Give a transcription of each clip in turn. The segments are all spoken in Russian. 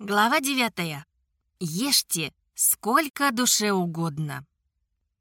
Глава 9. Ешьте сколько душе угодно.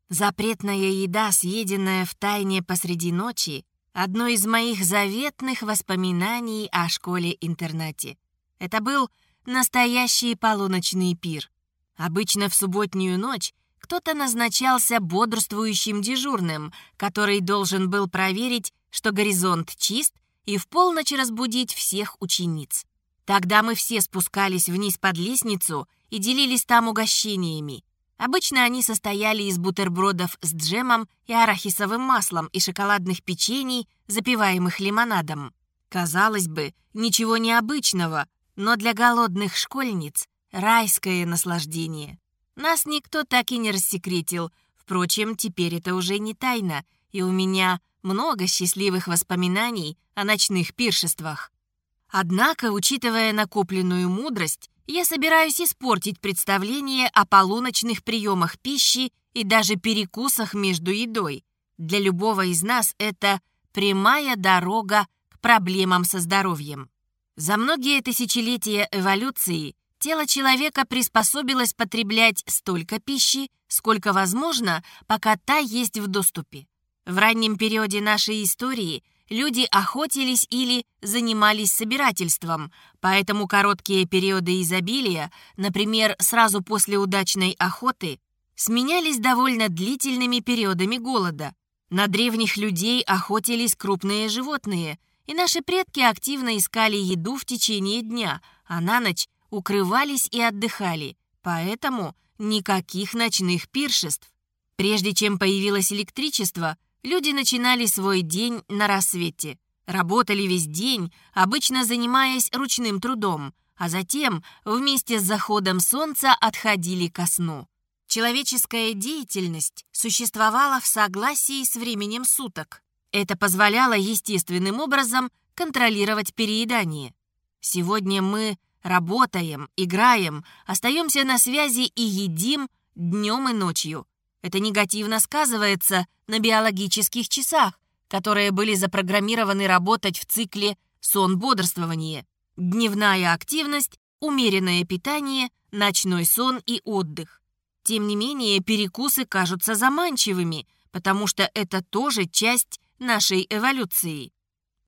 Запретная еда, съеденная в тайне посреди ночи, одно из моих заветных воспоминаний о школе-интернате. Это был настоящий полуночный пир. Обычно в субботнюю ночь кто-то назначался бодрствующим дежурным, который должен был проверить, что горизонт чист, и в полночь разбудить всех учениц. Тогда мы все спускались вниз под лестницу и делились там угощениями. Обычно они состояли из бутербродов с джемом и арахисовым маслом и шоколадных печений, запиваемых лимонадом. Казалось бы, ничего необычного, но для голодных школьниц райское наслаждение. Нас никто так и не рассекретил. Впрочем, теперь это уже не тайна, и у меня много счастливых воспоминаний о ночных пиршествах. Однако, учитывая накопленную мудрость, я собираюсь испортить представление о полуночных приемах пищи и даже перекусах между едой. Для любого из нас это прямая дорога к проблемам со здоровьем. За многие тысячелетия эволюции тело человека приспособилось потреблять столько пищи, сколько возможно, пока та есть в доступе. В раннем периоде нашей истории – люди охотились или занимались собирательством, поэтому короткие периоды изобилия, например, сразу после удачной охоты, сменялись довольно длительными периодами голода. На древних людей охотились крупные животные, и наши предки активно искали еду в течение дня, а на ночь укрывались и отдыхали, поэтому никаких ночных пиршеств. Прежде чем появилось электричество – Люди начинали свой день на рассвете, работали весь день, обычно занимаясь ручным трудом, а затем вместе с заходом солнца отходили ко сну. Человеческая деятельность существовала в согласии с временем суток. Это позволяло естественным образом контролировать переедание. Сегодня мы работаем, играем, остаемся на связи и едим днем и ночью. Это негативно сказывается на биологических часах, которые были запрограммированы работать в цикле сон-бодрствование, дневная активность, умеренное питание, ночной сон и отдых. Тем не менее, перекусы кажутся заманчивыми, потому что это тоже часть нашей эволюции.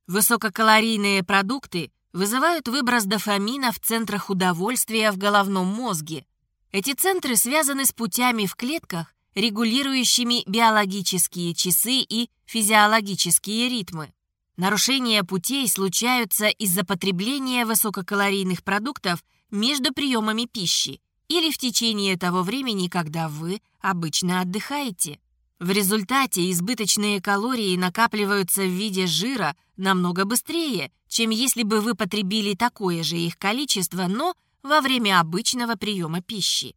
Высококалорийные продукты вызывают выброс дофамина в центрах удовольствия в головном мозге. Эти центры связаны с путями в клетках, регулирующими биологические часы и физиологические ритмы. Нарушения путей случаются из-за потребления высококалорийных продуктов между приемами пищи или в течение того времени, когда вы обычно отдыхаете. В результате избыточные калории накапливаются в виде жира намного быстрее, чем если бы вы потребили такое же их количество, но во время обычного приема пищи.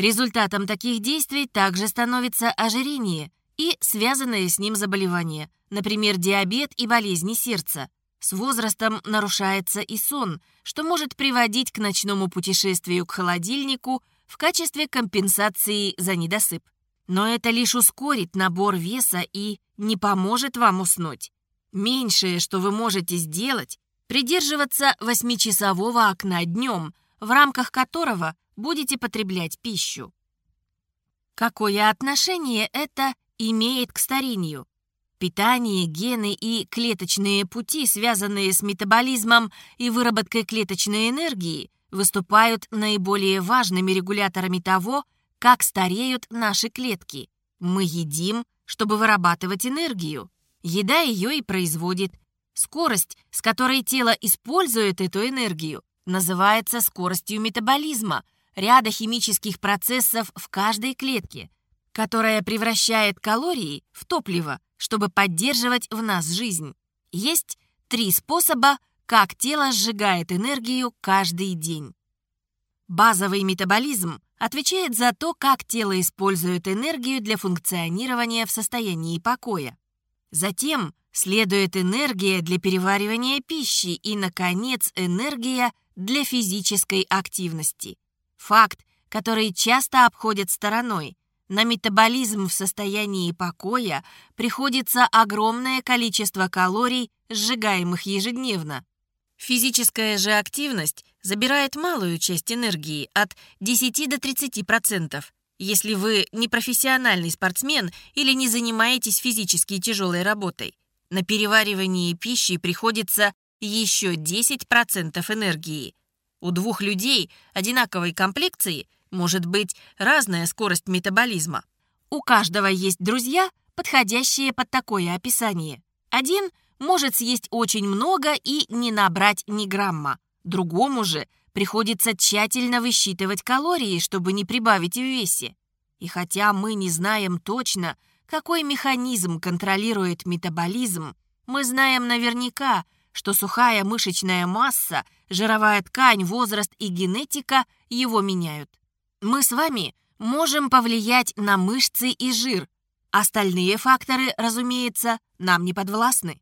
Результатом таких действий также становится ожирение и связанные с ним заболевания, например, диабет и болезни сердца. С возрастом нарушается и сон, что может приводить к ночному путешествию к холодильнику в качестве компенсации за недосып. Но это лишь ускорит набор веса и не поможет вам уснуть. Меньшее, что вы можете сделать, придерживаться 8-часового окна днем, в рамках которого будете потреблять пищу. Какое отношение это имеет к старению? Питание, гены и клеточные пути, связанные с метаболизмом и выработкой клеточной энергии, выступают наиболее важными регуляторами того, как стареют наши клетки. Мы едим, чтобы вырабатывать энергию. Еда ее и производит. Скорость, с которой тело использует эту энергию, называется скоростью метаболизма – ряда химических процессов в каждой клетке, которая превращает калории в топливо, чтобы поддерживать в нас жизнь. Есть три способа, как тело сжигает энергию каждый день. Базовый метаболизм отвечает за то, как тело использует энергию для функционирования в состоянии покоя. Затем следует энергия для переваривания пищи и, наконец, энергия для физической активности. Факт, который часто обходят стороной. На метаболизм в состоянии покоя приходится огромное количество калорий, сжигаемых ежедневно. Физическая же активность забирает малую часть энергии от 10 до 30%, если вы не профессиональный спортсмен или не занимаетесь физически тяжелой работой. На переваривание пищи приходится еще 10% энергии. У двух людей одинаковой комплекции может быть разная скорость метаболизма. У каждого есть друзья, подходящие под такое описание. Один может съесть очень много и не набрать ни грамма. Другому же приходится тщательно высчитывать калории, чтобы не прибавить в весе. И хотя мы не знаем точно, какой механизм контролирует метаболизм, мы знаем наверняка, что сухая мышечная масса, жировая ткань, возраст и генетика его меняют. Мы с вами можем повлиять на мышцы и жир. Остальные факторы, разумеется, нам не подвластны.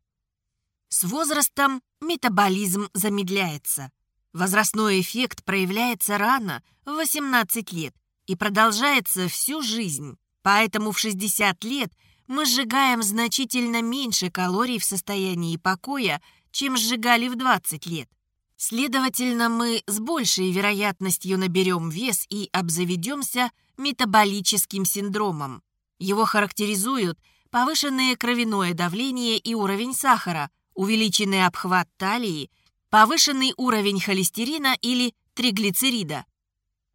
С возрастом метаболизм замедляется. Возрастной эффект проявляется рано, в 18 лет, и продолжается всю жизнь. Поэтому в 60 лет мы сжигаем значительно меньше калорий в состоянии покоя, чем сжигали в 20 лет. Следовательно, мы с большей вероятностью наберем вес и обзаведемся метаболическим синдромом. Его характеризуют повышенное кровяное давление и уровень сахара, увеличенный обхват талии, повышенный уровень холестерина или триглицерида.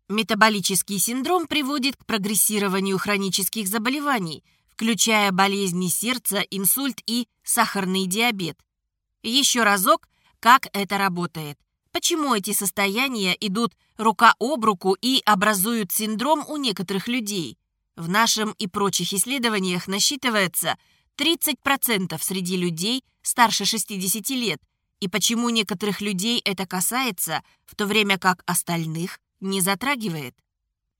Метаболический синдром приводит к прогрессированию хронических заболеваний, включая болезни сердца, инсульт и сахарный диабет. Еще разок, как это работает. Почему эти состояния идут рука об руку и образуют синдром у некоторых людей? В нашем и прочих исследованиях насчитывается 30% среди людей старше 60 лет, и почему некоторых людей это касается, в то время как остальных не затрагивает.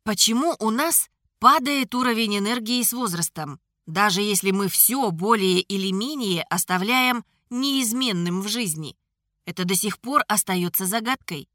Почему у нас падает уровень энергии с возрастом, даже если мы все более или менее оставляем неизменным в жизни? Это до сих пор остается загадкой.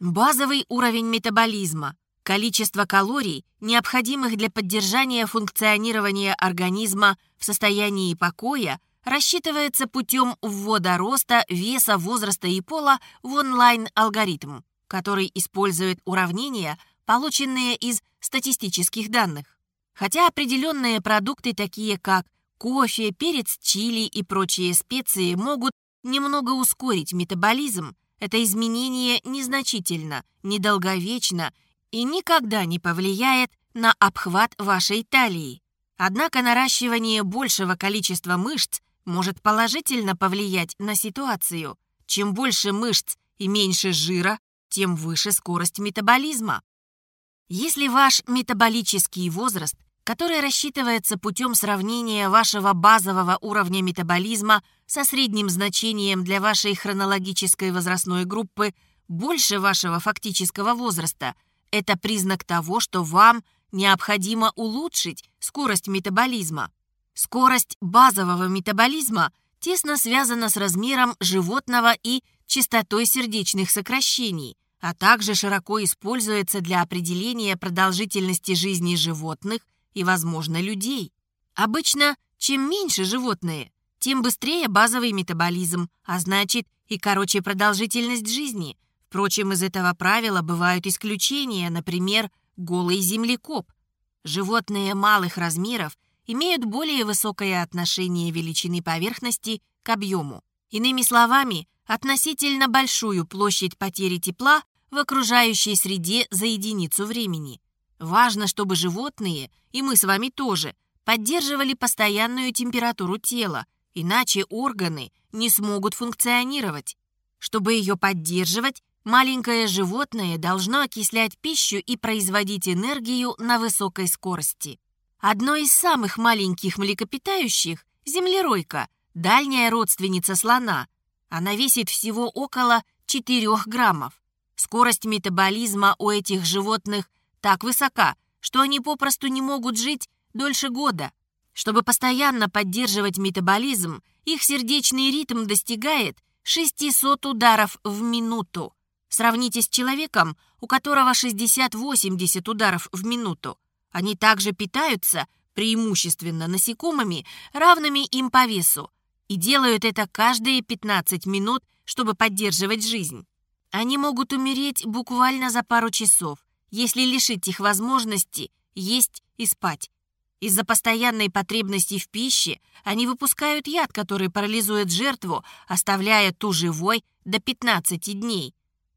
Базовый уровень метаболизма, количество калорий, необходимых для поддержания функционирования организма в состоянии покоя, рассчитывается путем ввода роста, веса, возраста и пола в онлайн-алгоритм, который использует уравнения, полученные из статистических данных. Хотя определенные продукты, такие как кофе, перец чили и прочие специи, могут немного ускорить метаболизм, это изменение незначительно, недолговечно и никогда не повлияет на обхват вашей талии. Однако наращивание большего количества мышц может положительно повлиять на ситуацию. Чем больше мышц и меньше жира, тем выше скорость метаболизма. Если ваш метаболический возраст, который рассчитывается путем сравнения вашего базового уровня метаболизма со средним значением для вашей хронологической возрастной группы, больше вашего фактического возраста, это признак того, что вам необходимо улучшить скорость метаболизма. Скорость базового метаболизма тесно связана с размером животного и частотой сердечных сокращений, а также широко используется для определения продолжительности жизни животных и, возможно, людей. Обычно, чем меньше животные, тем быстрее базовый метаболизм, а значит и короче продолжительность жизни. Впрочем, из этого правила бывают исключения, например, голый землекоп. Животные малых размеров имеют более высокое отношение величины поверхности к объему. Иными словами, относительно большую площадь потери тепла в окружающей среде за единицу времени. Важно, чтобы животные, и мы с вами тоже, поддерживали постоянную температуру тела, иначе органы не смогут функционировать. Чтобы ее поддерживать, маленькое животное должно окислять пищу и производить энергию на высокой скорости. Одно из самых маленьких млекопитающих – землеройка, дальняя родственница слона. Она весит всего около 4 граммов. Скорость метаболизма у этих животных так высока, что они попросту не могут жить дольше года. Чтобы постоянно поддерживать метаболизм, их сердечный ритм достигает 600 ударов в минуту. Сравните с человеком, у которого 60-80 ударов в минуту. Они также питаются преимущественно насекомыми, равными им по весу, и делают это каждые 15 минут, чтобы поддерживать жизнь. Они могут умереть буквально за пару часов, если лишить их возможности есть и спать. Из-за постоянной потребности в пище они выпускают яд, который парализует жертву, оставляя ту живой до 15 дней.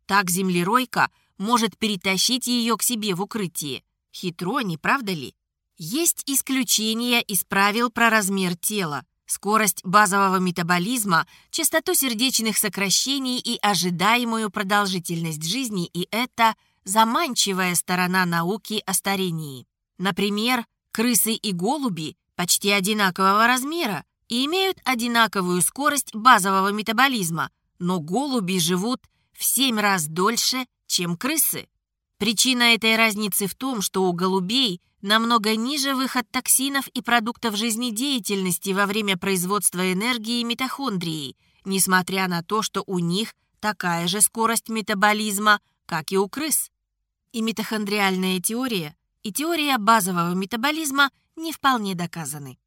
Так землеройка может перетащить ее к себе в укрытие. Хитро, не правда ли? Есть исключения из правил про размер тела, скорость базового метаболизма, частоту сердечных сокращений и ожидаемую продолжительность жизни, и это заманчивая сторона науки о старении. Например, крысы и голуби почти одинакового размера и имеют одинаковую скорость базового метаболизма, но голуби живут в 7 раз дольше, чем крысы. Причина этой разницы в том, что у голубей намного ниже выход токсинов и продуктов жизнедеятельности во время производства энергии митохондрии, несмотря на то, что у них такая же скорость метаболизма, как и у крыс. И митохондриальная теория, и теория базового метаболизма не вполне доказаны.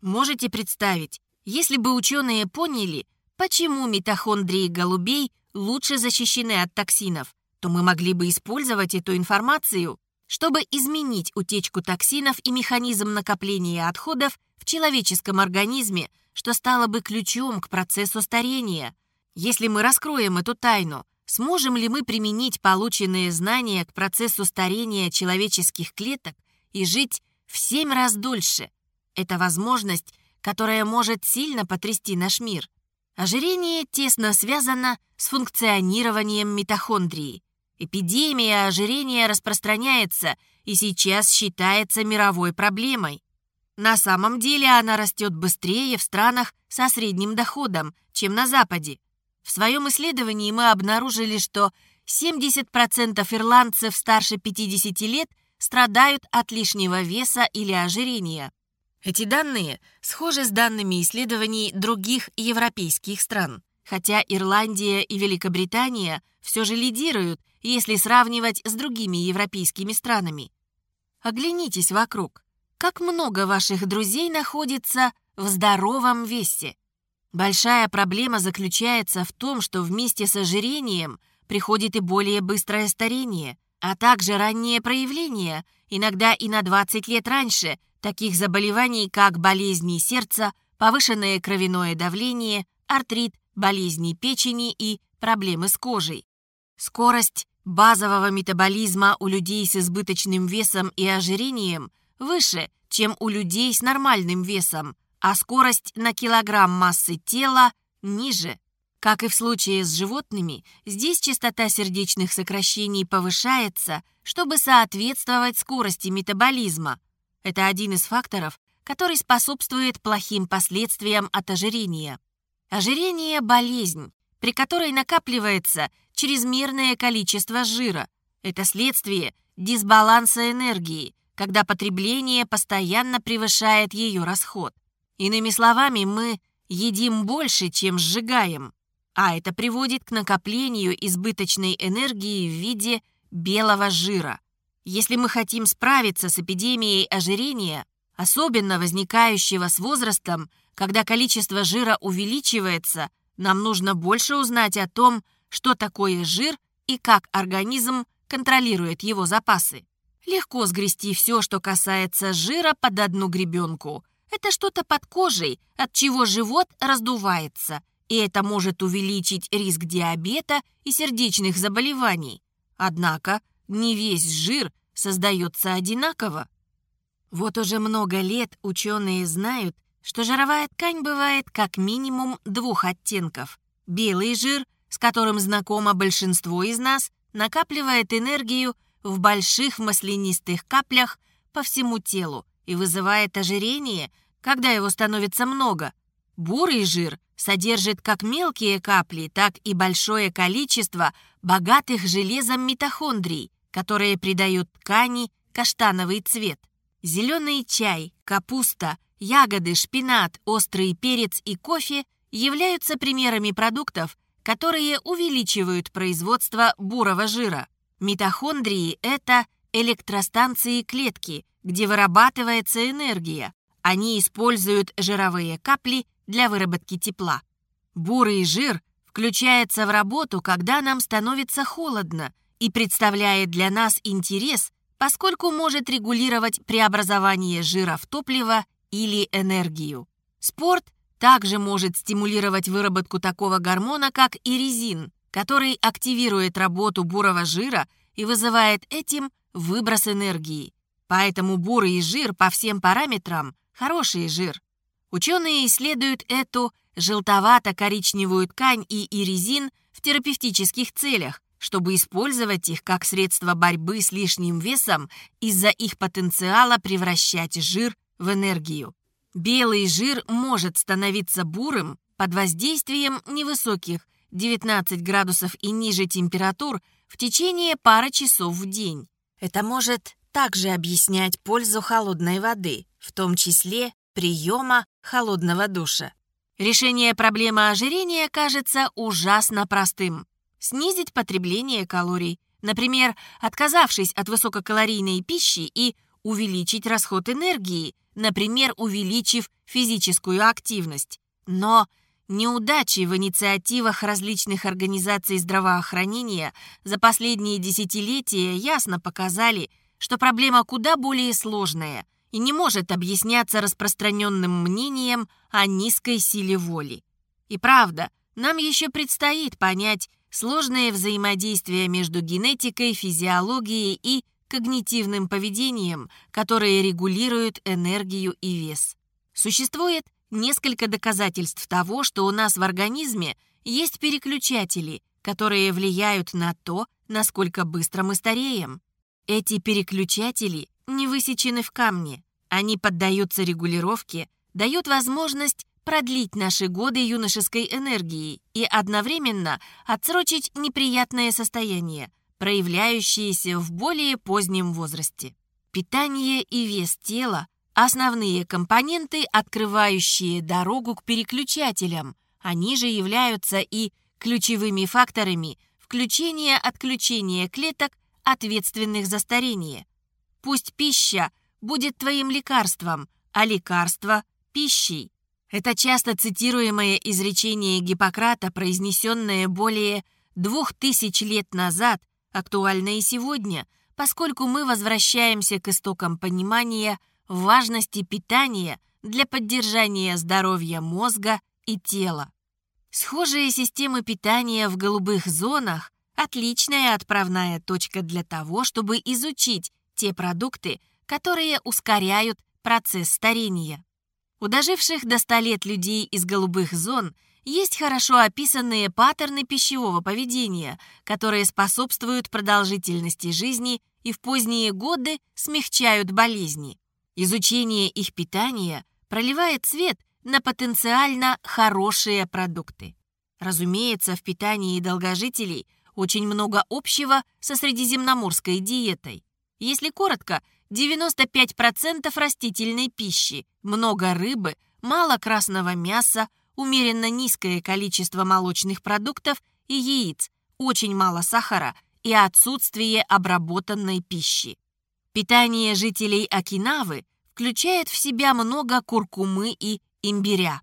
Можете представить, если бы ученые поняли, почему митохондрии голубей лучше защищены от токсинов, то мы могли бы использовать эту информацию, чтобы изменить утечку токсинов и механизм накопления отходов в человеческом организме, что стало бы ключом к процессу старения. Если мы раскроем эту тайну, сможем ли мы применить полученные знания к процессу старения человеческих клеток и жить в семь раз дольше? Это возможность, которая может сильно потрясти наш мир. Ожирение тесно связано с функционированием митохондрии. Эпидемия ожирения распространяется и сейчас считается мировой проблемой. На самом деле она растет быстрее в странах со средним доходом, чем на Западе. В своем исследовании мы обнаружили, что 70% ирландцев старше 50 лет страдают от лишнего веса или ожирения. Эти данные схожи с данными исследований других европейских стран, хотя Ирландия и Великобритания все же лидируют если сравнивать с другими европейскими странами. Оглянитесь вокруг. Как много ваших друзей находится в здоровом весе? Большая проблема заключается в том, что вместе с ожирением приходит и более быстрое старение, а также раннее проявление, иногда и на 20 лет раньше, таких заболеваний, как болезни сердца, повышенное кровяное давление, артрит, болезни печени и проблемы с кожей. Скорость базового метаболизма у людей с избыточным весом и ожирением выше, чем у людей с нормальным весом, а скорость на килограмм массы тела ниже. Как и в случае с животными, здесь частота сердечных сокращений повышается, чтобы соответствовать скорости метаболизма. Это один из факторов, который способствует плохим последствиям от ожирения. Ожирение – болезнь, при которой накапливается чрезмерное количество жира. Это следствие дисбаланса энергии, когда потребление постоянно превышает ее расход. Иными словами, мы едим больше, чем сжигаем, а это приводит к накоплению избыточной энергии в виде белого жира. Если мы хотим справиться с эпидемией ожирения, особенно возникающего с возрастом, когда количество жира увеличивается, нам нужно больше узнать о том, что такое жир и как организм контролирует его запасы. Легко сгрести все, что касается жира, под одну гребенку. Это что-то под кожей, от чего живот раздувается, и это может увеличить риск диабета и сердечных заболеваний. Однако не весь жир создается одинаково. Вот уже много лет ученые знают, что жировая ткань бывает как минимум двух оттенков. Белый жир с которым знакомо большинство из нас, накапливает энергию в больших маслянистых каплях по всему телу и вызывает ожирение, когда его становится много. Бурый жир содержит как мелкие капли, так и большое количество богатых железом митохондрий, которые придают ткани каштановый цвет. Зеленый чай, капуста, ягоды, шпинат, острый перец и кофе являются примерами продуктов, которые увеличивают производство бурого жира. Митохондрии – это электростанции клетки, где вырабатывается энергия. Они используют жировые капли для выработки тепла. Бурый жир включается в работу, когда нам становится холодно и представляет для нас интерес, поскольку может регулировать преобразование жира в топливо или энергию. Спорт также может стимулировать выработку такого гормона, как иризин, который активирует работу бурого жира и вызывает этим выброс энергии. Поэтому бурый жир по всем параметрам – хороший жир. Ученые исследуют эту желтовато-коричневую ткань и иризин в терапевтических целях, чтобы использовать их как средство борьбы с лишним весом из-за их потенциала превращать жир в энергию. Белый жир может становиться бурым под воздействием невысоких 19 градусов и ниже температур в течение пары часов в день. Это может также объяснять пользу холодной воды, в том числе приема холодного душа. Решение проблемы ожирения кажется ужасно простым. Снизить потребление калорий, например, отказавшись от высококалорийной пищи и увеличить расход энергии, например, увеличив физическую активность. Но неудачи в инициативах различных организаций здравоохранения за последние десятилетия ясно показали, что проблема куда более сложная и не может объясняться распространенным мнением о низкой силе воли. И правда, нам еще предстоит понять сложное взаимодействие между генетикой, физиологией и когнитивным поведением, которые регулируют энергию и вес. Существует несколько доказательств того, что у нас в организме есть переключатели, которые влияют на то, насколько быстро мы стареем. Эти переключатели не высечены в камне. Они поддаются регулировке, дают возможность продлить наши годы юношеской энергии и одновременно отсрочить неприятное состояние, проявляющееся в более позднем возрасте. Питание и вес тела – основные компоненты, открывающие дорогу к переключателям. Они же являются и ключевыми факторами включения-отключения клеток, ответственных за старение. Пусть пища будет твоим лекарством, а лекарство – пищей. Это часто цитируемое изречение Гиппократа, произнесенное более двух тысяч лет назад, актуально и сегодня, поскольку мы возвращаемся к истокам понимания важности питания для поддержания здоровья мозга и тела. Схожие системы питания в голубых зонах – отличная отправная точка для того, чтобы изучить те продукты, которые ускоряют процесс старения. У доживших до 100 лет людей из голубых зон есть хорошо описанные паттерны пищевого поведения, которые способствуют продолжительности жизни и в поздние годы смягчают болезни. Изучение их питания проливает свет на потенциально хорошие продукты. Разумеется, в питании долгожителей очень много общего со средиземноморской диетой. Если коротко, 95% растительной пищи, много рыбы, мало красного мяса, умеренно низкое количество молочных продуктов и яиц, очень мало сахара и отсутствие обработанной пищи. Питание жителей Окинавы включает в себя много куркумы и имбиря.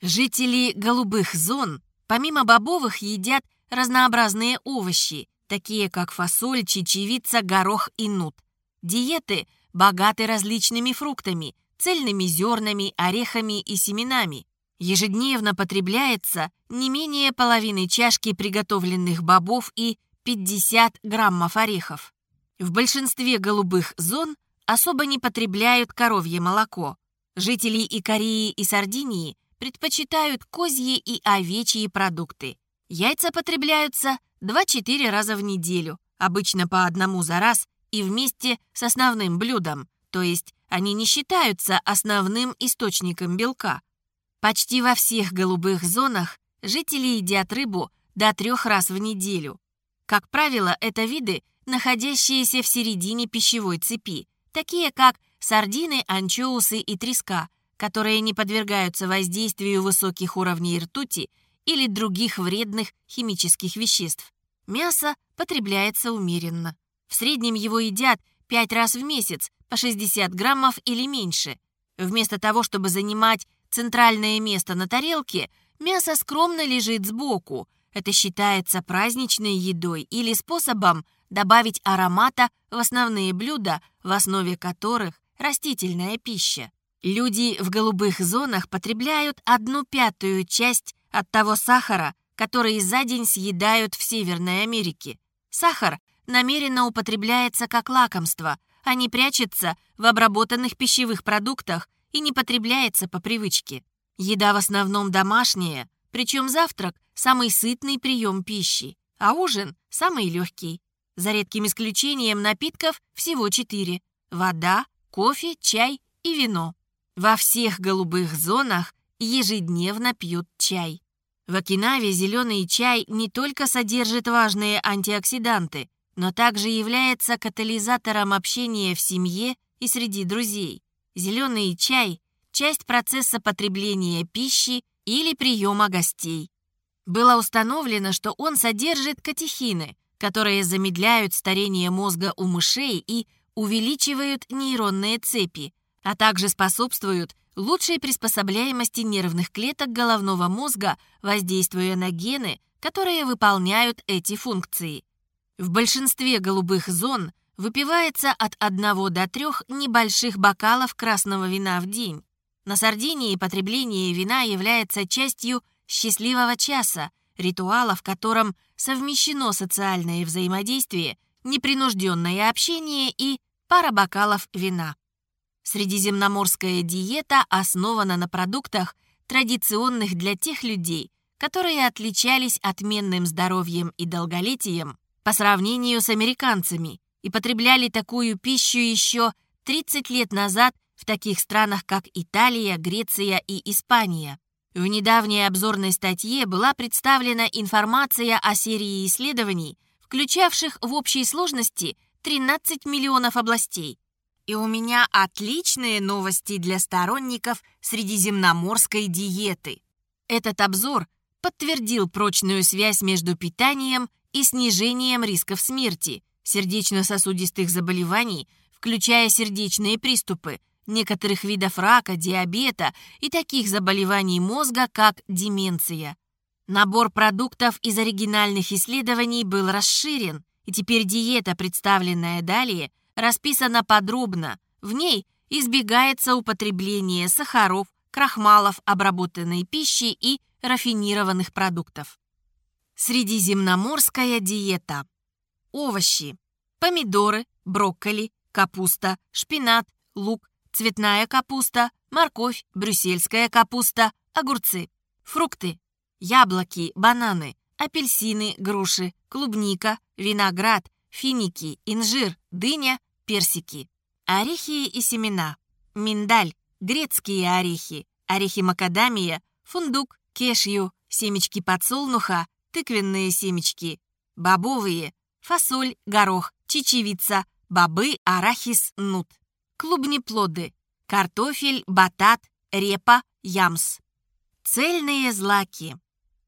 Жители голубых зон, помимо бобовых, едят разнообразные овощи, такие как фасоль, чечевица, горох и нут – Диеты богаты различными фруктами, цельными зернами, орехами и семенами. Ежедневно потребляется не менее половины чашки приготовленных бобов и 50 граммов орехов. В большинстве голубых зон особо не потребляют коровье молоко. Жители Икории и Сардинии предпочитают козьи и овечьи продукты. Яйца потребляются 2-4 раза в неделю, обычно по одному за раз и вместе с основным блюдом, то есть они не считаются основным источником белка. Почти во всех голубых зонах жители едят рыбу до трех раз в неделю. Как правило, это виды, находящиеся в середине пищевой цепи, такие как сардины, анчоусы и треска, которые не подвергаются воздействию высоких уровней ртути или других вредных химических веществ. Мясо потребляется умеренно. В среднем его едят 5 раз в месяц, по 60 граммов или меньше. Вместо того, чтобы занимать центральное место на тарелке, мясо скромно лежит сбоку, это считается праздничной едой или способом добавить аромата в основные блюда, в основе которых растительная пища. Люди в голубых зонах потребляют одну пятую часть от того сахара, который за день съедают в Северной Америке. Сахар намеренно употребляется как лакомство, а не прячется в обработанных пищевых продуктах и не потребляется по привычке. Еда в основном домашняя, причем завтрак – самый сытный прием пищи, а ужин – самый легкий. За редким исключением напитков всего четыре – вода, кофе, чай и вино. Во всех голубых зонах ежедневно пьют чай. В Окинаве зеленый чай не только содержит важные антиоксиданты, но также является катализатором общения в семье и среди друзей. Зеленый чай – часть процесса потребления пищи или приема гостей. Было установлено, что он содержит катехины, которые замедляют старение мозга у мышей и увеличивают нейронные цепи, а также способствуют лучшей приспособляемости нервных клеток головного мозга, воздействуя на гены, которые выполняют эти функции. В большинстве голубых зон выпивается от 1 до 3 небольших бокалов красного вина в день. На Сардинии потребление вина является частью счастливого часа, ритуала, в котором совмещено социальное взаимодействие, непринужденное общение и пара бокалов вина. Средиземноморская диета основана на продуктах, традиционных для тех людей, которые отличались отменным здоровьем и долголетием по сравнению с американцами и потребляли такую пищу еще 30 лет назад в таких странах, как Италия, Греция и Испания. В недавней обзорной статье была представлена информация о серии исследований, включавших в общей сложности 13 миллионов областей, и у меня отличные новости для сторонников средиземноморской диеты. Этот обзор подтвердил прочную связь между питанием и снижением рисков смерти, сердечно-сосудистых заболеваний, включая сердечные приступы, некоторых видов рака, диабета и таких заболеваний мозга, как деменция. Набор продуктов из оригинальных исследований был расширен, и теперь диета, представленная далее, расписана подробно. В ней избегается употребление сахаров, крахмалов, обработанной пищи и рафинированных продуктов. Средиземноморская диета. Овощи. Помидоры, брокколи, капуста, шпинат, лук, цветная капуста, морковь, брюссельская капуста, огурцы. Фрукты. Яблоки, бананы, апельсины, груши, клубника, виноград, финики, инжир, дыня, персики. Орехи и семена. Миндаль, грецкие орехи, орехи макадамия, фундук, кешью, семечки подсолнуха, тыквенные семечки, бобовые, фасоль, горох, чечевица, бобы, арахис, нут. Клубнеплоды, картофель, батат, репа, ямс. Цельные злаки.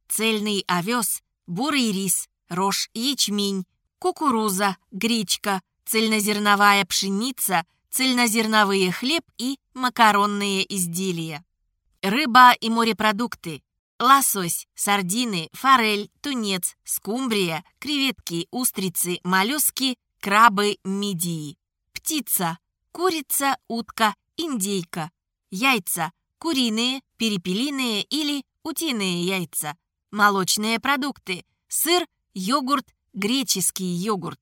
Цельный овес, бурый рис, рожь, ячмень, кукуруза, гречка, цельнозерновая пшеница, цельнозерновые хлеб и макаронные изделия. Рыба и морепродукты. Лосось, сардины, форель, тунец, скумбрия, креветки, устрицы, моллюски, крабы, мидии. Птица. Курица, утка, индейка. Яйца. Куриные, перепелиные или утиные яйца. Молочные продукты. Сыр, йогурт, греческий йогурт.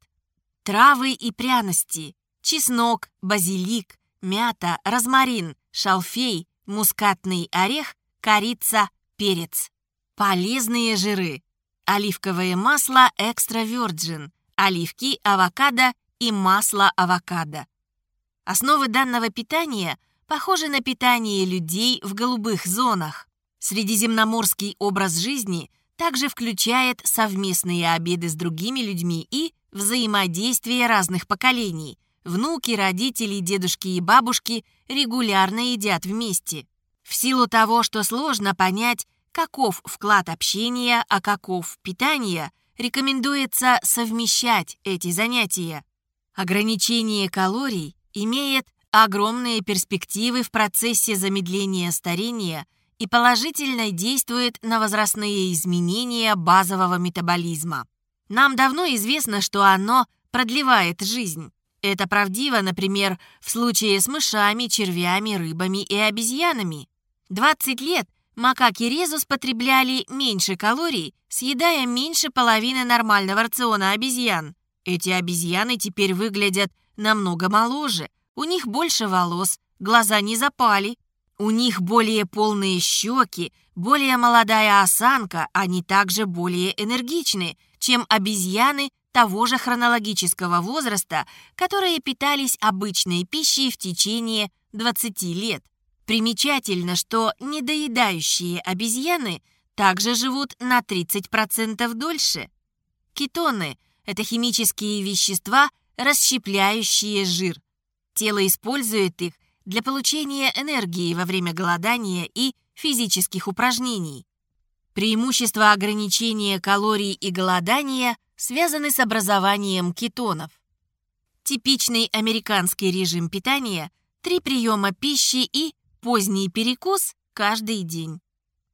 Травы и пряности. Чеснок, базилик, мята, розмарин, шалфей, мускатный орех, корица, перец. Полезные жиры. Оливковое масло экстра virgin, оливки, авокадо и масло авокадо. Основы данного питания похожи на питание людей в голубых зонах. Средиземноморский образ жизни также включает совместные обеды с другими людьми и взаимодействие разных поколений. Внуки, родители, дедушки и бабушки регулярно едят вместе. В силу того, что сложно понять, каков вклад общения, а каков питания, рекомендуется совмещать эти занятия. Ограничение калорий имеет огромные перспективы в процессе замедления старения и положительно действует на возрастные изменения базового метаболизма. Нам давно известно, что оно продлевает жизнь. Это правдиво, например, в случае с мышами, червями, рыбами и обезьянами. 20 лет макаки резус потребляли меньше калорий, съедая меньше половины нормального рациона обезьян. Эти обезьяны теперь выглядят намного моложе, у них больше волос, глаза не запали, у них более полные щеки, более молодая осанка, они также более энергичны, чем обезьяны того же хронологического возраста, которые питались обычной пищей в течение 20 лет. Примечательно, что недоедающие обезьяны также живут на 30% дольше. Кетоны – это химические вещества, расщепляющие жир. Тело использует их для получения энергии во время голодания и физических упражнений. Преимущества ограничения калорий и голодания связаны с образованием кетонов. Типичный американский режим питания – три приема пищи и поздний перекус каждый день.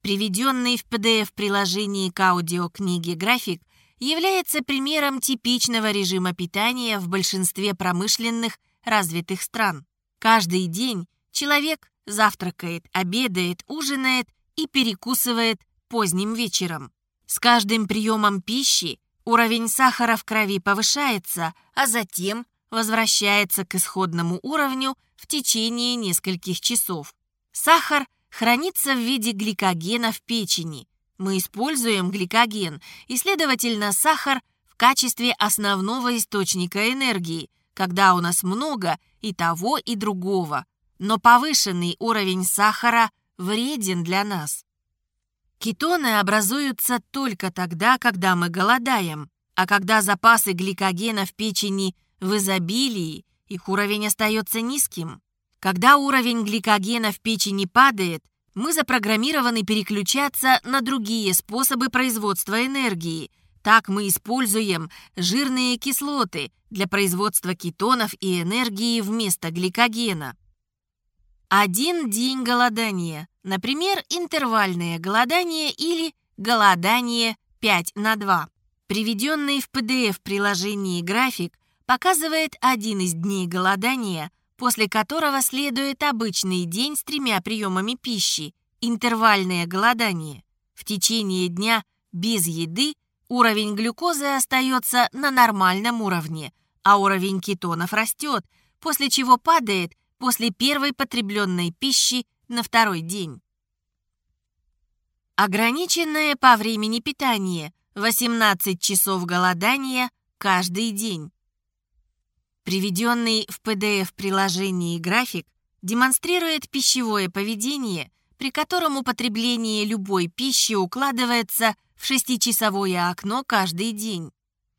Приведенный в PDF-приложении к аудиокниге график является примером типичного режима питания в большинстве промышленных развитых стран. Каждый день человек завтракает, обедает, ужинает и перекусывает поздним вечером. С каждым приемом пищи уровень сахара в крови повышается, а затем возвращается к исходному уровню в течение нескольких часов. Сахар хранится в виде гликогена в печени. Мы используем гликоген, и, следовательно, сахар в качестве основного источника энергии, когда у нас много и того, и другого. Но повышенный уровень сахара вреден для нас. Кетоны образуются только тогда, когда мы голодаем, а когда запасы гликогена в печени в изобилии, их уровень остается низким. Когда уровень гликогена в печени падает, мы запрограммированы переключаться на другие способы производства энергии. Так мы используем жирные кислоты для производства кетонов и энергии вместо гликогена. Один день голодания, например, интервальное голодание или голодание 5 на 2. Приведенный в PDF-приложении график показывает один из дней голодания, после которого следует обычный день с тремя приемами пищи, интервальное голодание. В течение дня без еды уровень глюкозы остается на нормальном уровне, а уровень кетонов растет, после чего падает – после первой потребленной пищи на второй день. Ограниченное по времени питание 18 часов голодания каждый день. Приведенный в PDF-приложении график демонстрирует пищевое поведение, при котором употребление любой пищи укладывается в шестичасовое окно каждый день.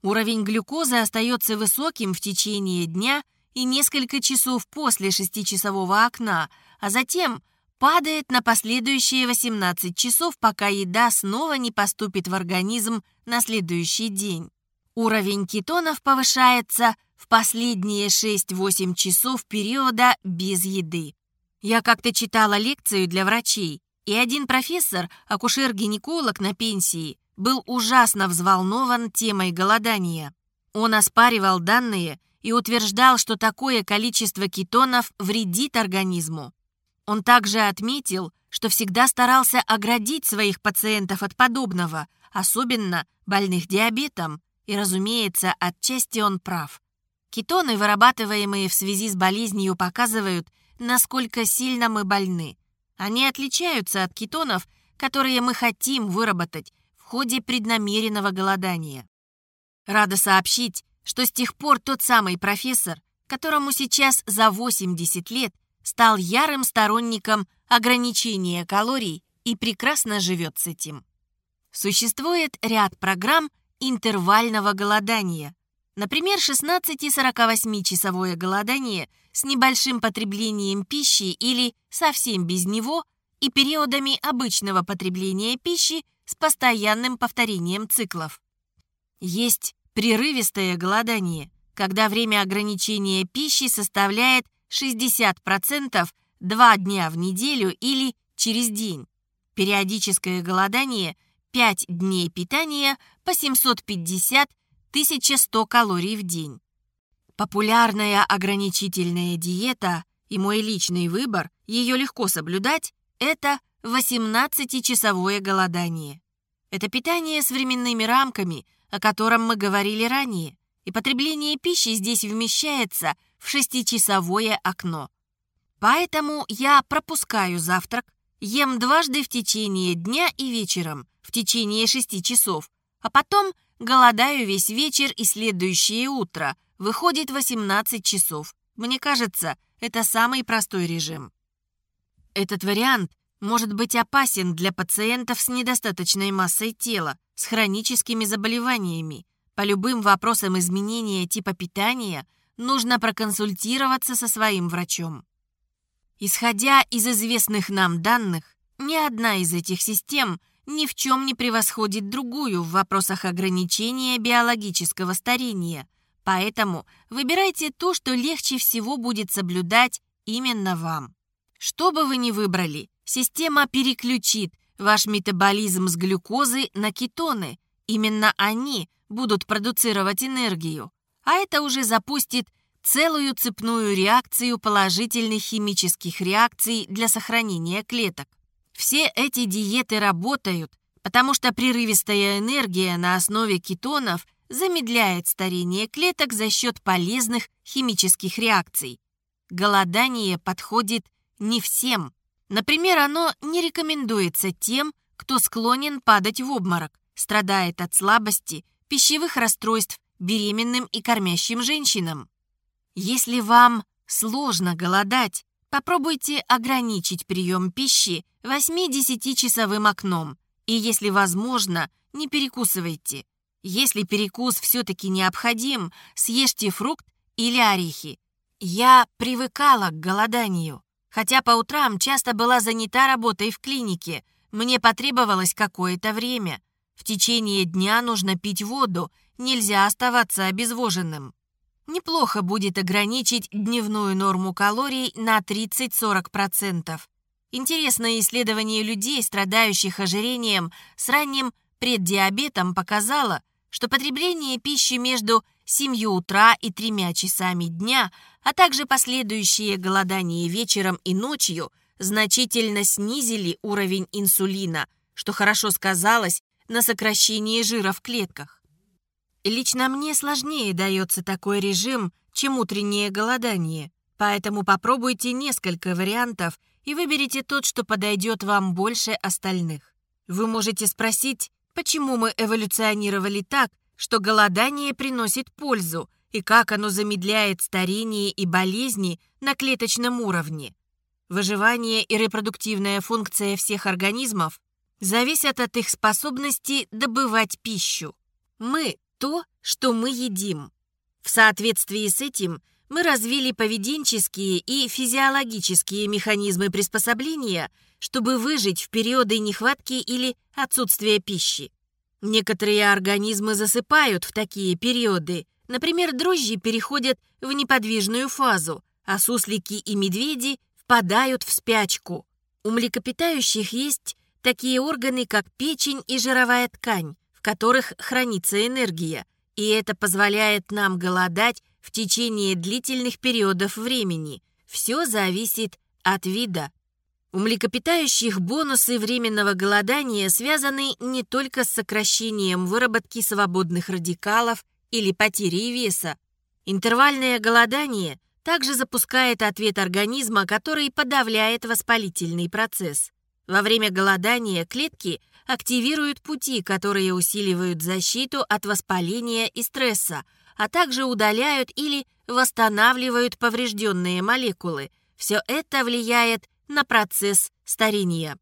Уровень глюкозы остается высоким в течение дня – и несколько часов после шестичасового окна, а затем падает на последующие 18 часов, пока еда снова не поступит в организм на следующий день. Уровень кетонов повышается в последние 6-8 часов периода без еды. Я как-то читала лекцию для врачей, и один профессор, акушер-гинеколог на пенсии, был ужасно взволнован темой голодания. Он оспаривал данные и утверждал, что такое количество кетонов вредит организму. Он также отметил, что всегда старался оградить своих пациентов от подобного, особенно больных диабетом, и, разумеется, отчасти он прав. Кетоны, вырабатываемые в связи с болезнью, показывают, насколько сильно мы больны. Они отличаются от кетонов, которые мы хотим выработать в ходе преднамеренного голодания. Рада сообщить, что с тех пор тот самый профессор, которому сейчас за 80 лет, стал ярым сторонником ограничения калорий и прекрасно живет с этим. Существует ряд программ интервального голодания. Например, 16-48-часовое голодание с небольшим потреблением пищи или совсем без него и периодами обычного потребления пищи с постоянным повторением циклов. Есть Прерывистое голодание, когда время ограничения пищи составляет 60% два дня в неделю или через день. Периодическое голодание – 5 дней питания по 750-1100 калорий в день. Популярная ограничительная диета и мой личный выбор, ее легко соблюдать, это 18-часовое голодание. Это питание с временными рамками, о котором мы говорили ранее, и потребление пищи здесь вмещается в шестичасовое окно. Поэтому я пропускаю завтрак, ем дважды в течение дня и вечером, в течение шести часов, а потом голодаю весь вечер и следующее утро, выходит 18 часов. Мне кажется, это самый простой режим. Этот вариант может быть опасен для пациентов с недостаточной массой тела, с хроническими заболеваниями. По любым вопросам изменения типа питания нужно проконсультироваться со своим врачом. Исходя из известных нам данных, ни одна из этих систем ни в чем не превосходит другую в вопросах ограничения биологического старения, поэтому выбирайте то, что легче всего будет соблюдать именно вам. Что бы вы ни выбрали, система переключит ваш метаболизм с глюкозы на кетоны. Именно они будут продуцировать энергию, а это уже запустит целую цепную реакцию положительных химических реакций для сохранения клеток. Все эти диеты работают, потому что прерывистая энергия на основе кетонов замедляет старение клеток за счет полезных химических реакций. Голодание подходит не всем. Например, оно не рекомендуется тем, кто склонен падать в обморок, страдает от слабости, пищевых расстройств беременным и кормящим женщинам. Если вам сложно голодать, попробуйте ограничить прием пищи 8-10-часовым окном. И если возможно, не перекусывайте. Если перекус все-таки необходим, съешьте фрукт или орехи. Я привыкала к голоданию. Хотя по утрам часто была занята работой в клинике, мне потребовалось какое-то время. В течение дня нужно пить воду, нельзя оставаться обезвоженным. Неплохо будет ограничить дневную норму калорий на 30-40%. Интересное исследование людей, страдающих ожирением с ранним преддиабетом, показало, что потребление пищи между 7 утра и 3 часами дня, а также последующее голодание вечером и ночью значительно снизили уровень инсулина, что хорошо сказалось на сокращении жира в клетках. Лично мне сложнее дается такой режим, чем утреннее голодание, поэтому попробуйте несколько вариантов и выберите тот, что подойдет вам больше остальных. Вы можете спросить, почему мы эволюционировали так, что голодание приносит пользу и как оно замедляет старение и болезни на клеточном уровне. Выживание и репродуктивная функция всех организмов зависят от их способности добывать пищу. Мы – то, что мы едим. В соответствии с этим – мы развили поведенческие и физиологические механизмы приспособления, чтобы выжить в периоды нехватки или отсутствия пищи. Некоторые организмы засыпают в такие периоды. Например, дрожжи переходят в неподвижную фазу, а суслики и медведи впадают в спячку. У млекопитающих есть такие органы, как печень и жировая ткань, в которых хранится энергия, и это позволяет нам голодать в течение длительных периодов времени. Все зависит от вида. У млекопитающих бонусы временного голодания связаны не только с сокращением выработки свободных радикалов или потерей веса. Интервальное голодание также запускает ответ организма, который подавляет воспалительный процесс. Во время голодания клетки активируют пути, которые усиливают защиту от воспаления и стресса, а также удаляют или восстанавливают поврежденные молекулы. Все это влияет на процесс старения.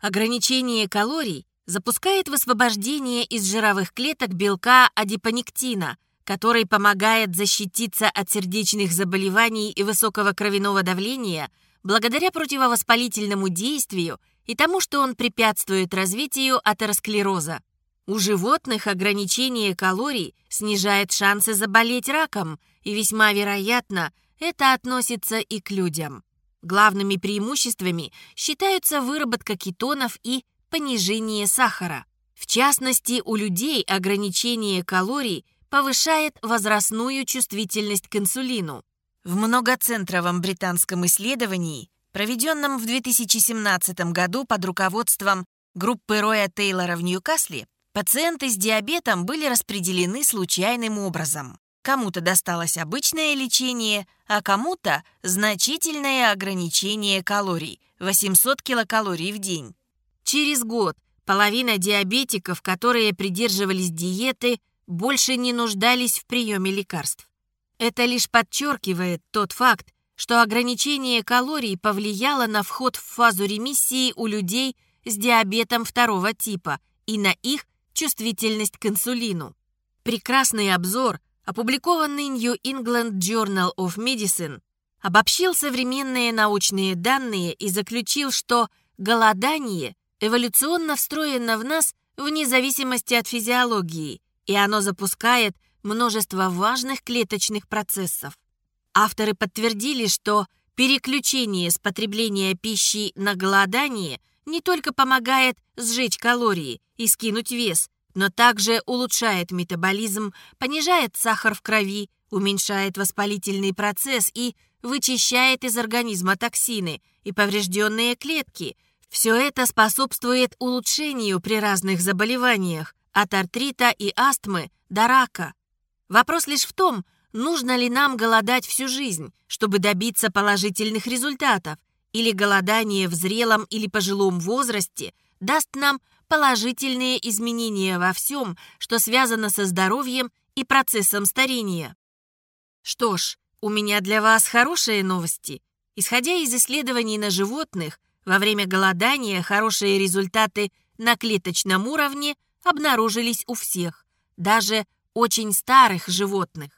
Ограничение калорий запускает высвобождение из жировых клеток белка адипонектина, который помогает защититься от сердечных заболеваний и высокого кровяного давления благодаря противовоспалительному действию и тому, что он препятствует развитию атеросклероза. У животных ограничение калорий снижает шансы заболеть раком, и весьма вероятно, это относится и к людям. Главными преимуществами считаются выработка кетонов и понижение сахара. В частности, у людей ограничение калорий повышает возрастную чувствительность к инсулину. В многоцентровом британском исследовании, проведенном в 2017 году под руководством группы Роя Тейлора в Ньюкасле, пациенты с диабетом были распределены случайным образом. Кому-то досталось обычное лечение, а кому-то значительное ограничение калорий – 800 килокалорий в день. Через год половина диабетиков, которые придерживались диеты, больше не нуждались в приеме лекарств. Это лишь подчеркивает тот факт, что ограничение калорий повлияло на вход в фазу ремиссии у людей с диабетом второго типа и на их чувствительность к инсулину. Прекрасный обзор опубликованный New England Journal of Medicine, обобщил современные научные данные и заключил, что голодание эволюционно встроено в нас вне зависимости от физиологии, и оно запускает множество важных клеточных процессов. Авторы подтвердили, что переключение с потребления пищи на голодание не только помогает сжечь калории и скинуть вес, но также улучшает метаболизм, понижает сахар в крови, уменьшает воспалительный процесс и вычищает из организма токсины и поврежденные клетки. Все это способствует улучшению при разных заболеваниях, от артрита и астмы до рака. Вопрос лишь в том, нужно ли нам голодать всю жизнь, чтобы добиться положительных результатов, или голодание в зрелом или пожилом возрасте даст нам положительные изменения во всем, что связано со здоровьем и процессом старения. Что ж, у меня для вас хорошие новости. Исходя из исследований на животных, во время голодания хорошие результаты на клеточном уровне обнаружились у всех, даже очень старых животных.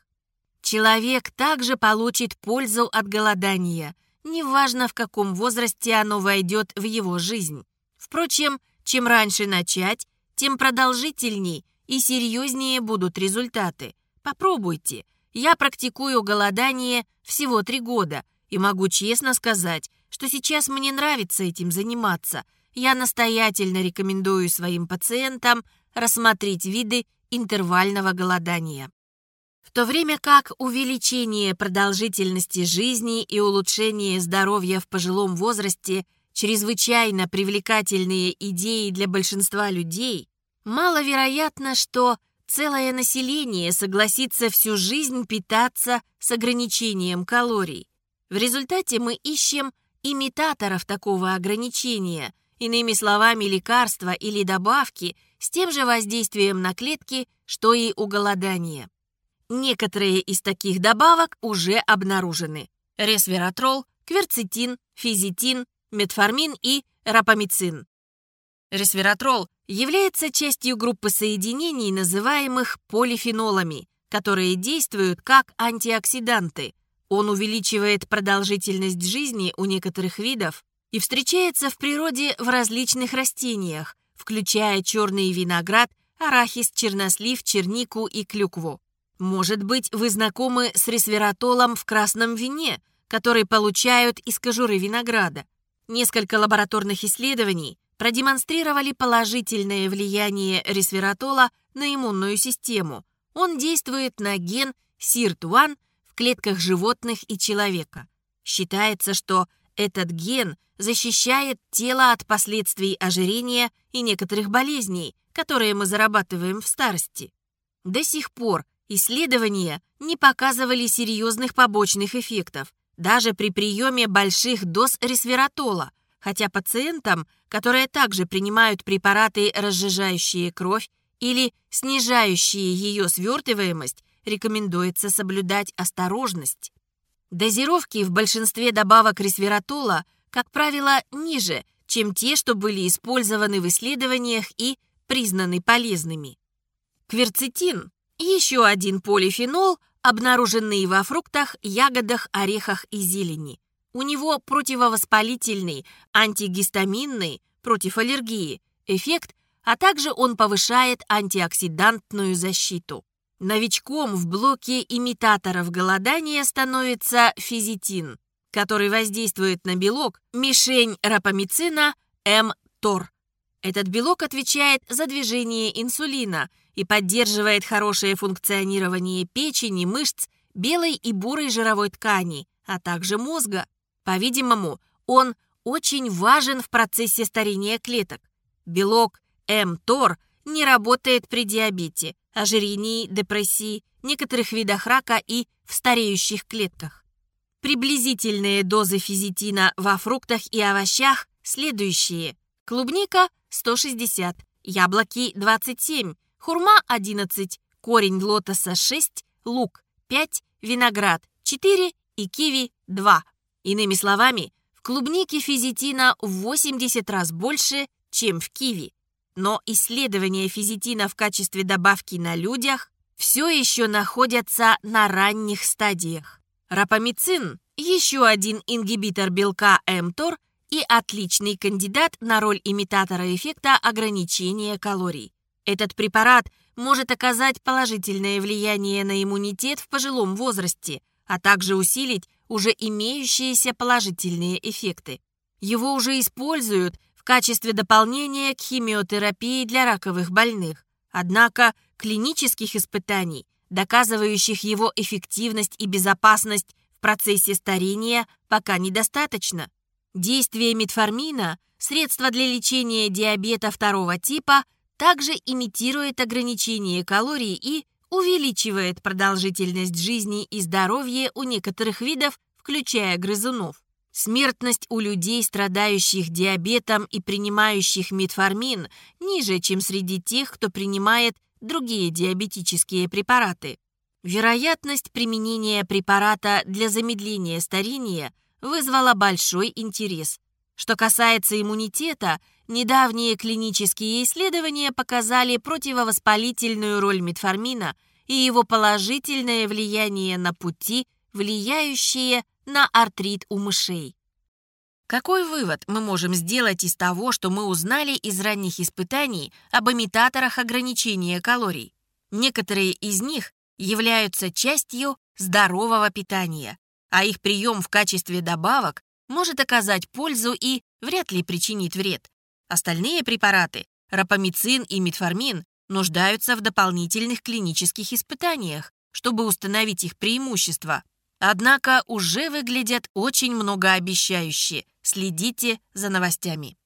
Человек также получит пользу от голодания, неважно в каком возрасте оно войдет в его жизнь. Впрочем, чем раньше начать, тем продолжительней и серьезнее будут результаты. Попробуйте. Я практикую голодание всего три года и могу честно сказать, что сейчас мне нравится этим заниматься. Я настоятельно рекомендую своим пациентам рассмотреть виды интервального голодания. В то время как увеличение продолжительности жизни и улучшение здоровья в пожилом возрасте – чрезвычайно привлекательные идеи для большинства людей, маловероятно, что целое население согласится всю жизнь питаться с ограничением калорий. В результате мы ищем имитаторов такого ограничения, иными словами, лекарства или добавки с тем же воздействием на клетки, что и у голодания. Некоторые из таких добавок уже обнаружены. Ресвератрол, кверцетин, физитин, метформин и рапамицин. Ресвератрол является частью группы соединений, называемых полифенолами, которые действуют как антиоксиданты. Он увеличивает продолжительность жизни у некоторых видов и встречается в природе в различных растениях, включая черный виноград, арахис, чернослив, чернику и клюкву. Может быть, вы знакомы с ресвератолом в красном вине, который получают из кожуры винограда. Несколько лабораторных исследований продемонстрировали положительное влияние ресвератола на иммунную систему. Он действует на ген SIRT1 в клетках животных и человека. Считается, что этот ген защищает тело от последствий ожирения и некоторых болезней, которые мы зарабатываем в старости. До сих пор исследования не показывали серьезных побочных эффектов, даже при приеме больших доз ресвератола, хотя пациентам, которые также принимают препараты, разжижающие кровь или снижающие ее свертываемость, рекомендуется соблюдать осторожность. Дозировки в большинстве добавок ресвератола, как правило, ниже, чем те, что были использованы в исследованиях и признаны полезными. Кверцетин – еще один полифенол, обнаруженные во фруктах, ягодах, орехах и зелени. У него противовоспалительный, антигистаминный, против аллергии эффект, а также он повышает антиоксидантную защиту. Новичком в блоке имитаторов голодания становится физитин. который воздействует на белок, мишень рапамицина МТОР. Этот белок отвечает за движение инсулина и поддерживает хорошее функционирование печени, мышц, белой и бурой жировой ткани, а также мозга. По-видимому, он очень важен в процессе старения клеток. Белок МТОР не работает при диабете, ожирении, депрессии, некоторых видах рака и в стареющих клетках. Приблизительные дозы физитина во фруктах и овощах следующие. Клубника 160, яблоки 27, хурма 11, корень лотоса 6, лук 5, виноград 4 и киви 2. Иными словами, в клубнике физитина в 80 раз больше, чем в киви. Но исследования физитина в качестве добавки на людях все еще находятся на ранних стадиях. Рапамицин – еще один ингибитор белка МТОР и отличный кандидат на роль имитатора эффекта ограничения калорий. Этот препарат может оказать положительное влияние на иммунитет в пожилом возрасте, а также усилить уже имеющиеся положительные эффекты. Его уже используют в качестве дополнения к химиотерапии для раковых больных. Однако клинических испытаний, доказывающих его эффективность и безопасность в процессе старения, пока недостаточно. Действие метформина, средство для лечения диабета второго типа, также имитирует ограничение калорий и увеличивает продолжительность жизни и здоровье у некоторых видов, включая грызунов. Смертность у людей, страдающих диабетом и принимающих метформин, ниже, чем среди тех, кто принимает другие диабетические препараты. Вероятность применения препарата для замедления старения вызвала большой интерес. Что касается иммунитета, недавние клинические исследования показали противовоспалительную роль метформина и его положительное влияние на пути, влияющие на артрит у мышей. Какой вывод мы можем сделать из того, что мы узнали из ранних испытаний об имитаторах ограничения калорий? Некоторые из них являются частью здорового питания, а их прием в качестве добавок может оказать пользу и вряд ли причинит вред. Остальные препараты, рапамицин и метформин, нуждаются в дополнительных клинических испытаниях, чтобы установить их преимущества. Однако уже выглядят очень многообещающе. Следите за новостями.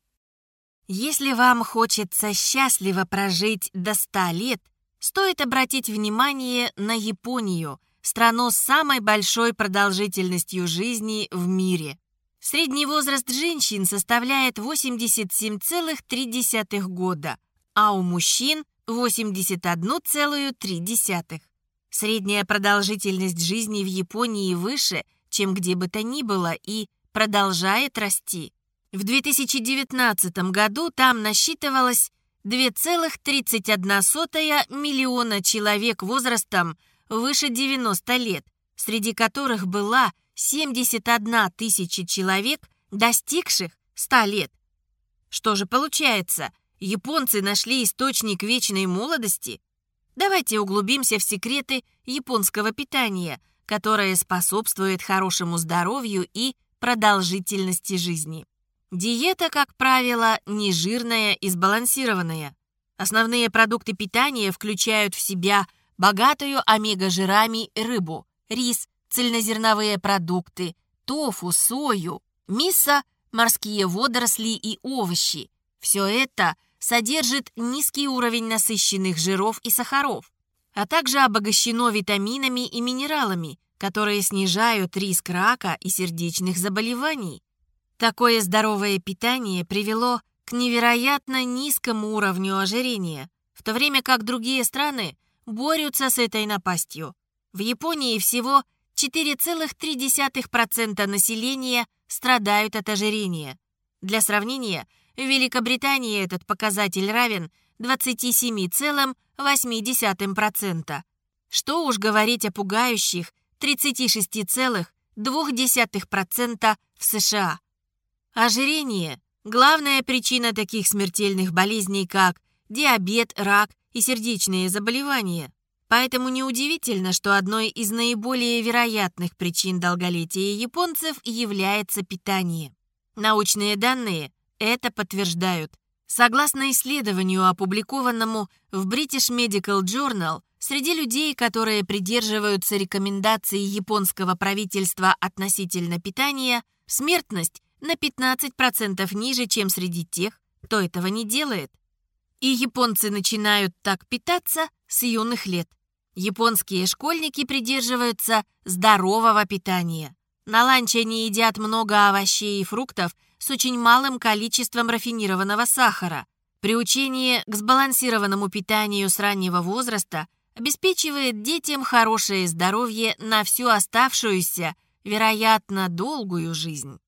Если вам хочется счастливо прожить до 100 лет, стоит обратить внимание на Японию, страну с самой большой продолжительностью жизни в мире. Средний возраст женщин составляет 87,3 года, а у мужчин 81,3. Средняя продолжительность жизни в Японии выше, чем где бы то ни было, и продолжает расти. В 2019 году там насчитывалось 2,31 миллиона человек возрастом выше 90 лет, среди которых была 71 тысяча человек, достигших 100 лет. Что же получается, японцы нашли источник вечной молодости? Давайте углубимся в секреты японского питания, которое способствует хорошему здоровью и продолжительности жизни. Диета, как правило, нежирная и сбалансированная. Основные продукты питания включают в себя богатую омега-жирами рыбу, рис, цельнозерновые продукты, тофу, сою, мисо, морские водоросли и овощи. Все это содержит низкий уровень насыщенных жиров и сахаров, а также обогащено витаминами и минералами, которые снижают риск рака и сердечных заболеваний. Такое здоровое питание привело к невероятно низкому уровню ожирения, в то время как другие страны борются с этой напастью. В Японии всего 4,3% населения страдают от ожирения. Для сравнения, в Великобритании этот показатель равен 27,8%. Что уж говорить о пугающих 36,2% в США. Ожирение – главная причина таких смертельных болезней, как диабет, рак и сердечные заболевания. Поэтому неудивительно, что одной из наиболее вероятных причин долголетия японцев является питание. Научные данные это подтверждают. Согласно исследованию, опубликованному в British Medical Journal, среди людей, которые придерживаются рекомендаций японского правительства относительно питания, смертность на 15% ниже, чем среди тех, кто этого не делает. И японцы начинают так питаться с юных лет. Японские школьники придерживаются здорового питания. На ланч они едят много овощей и фруктов с очень малым количеством рафинированного сахара. Приучение к сбалансированному питанию с раннего возраста обеспечивает детям хорошее здоровье на всю оставшуюся, вероятно, долгую жизнь.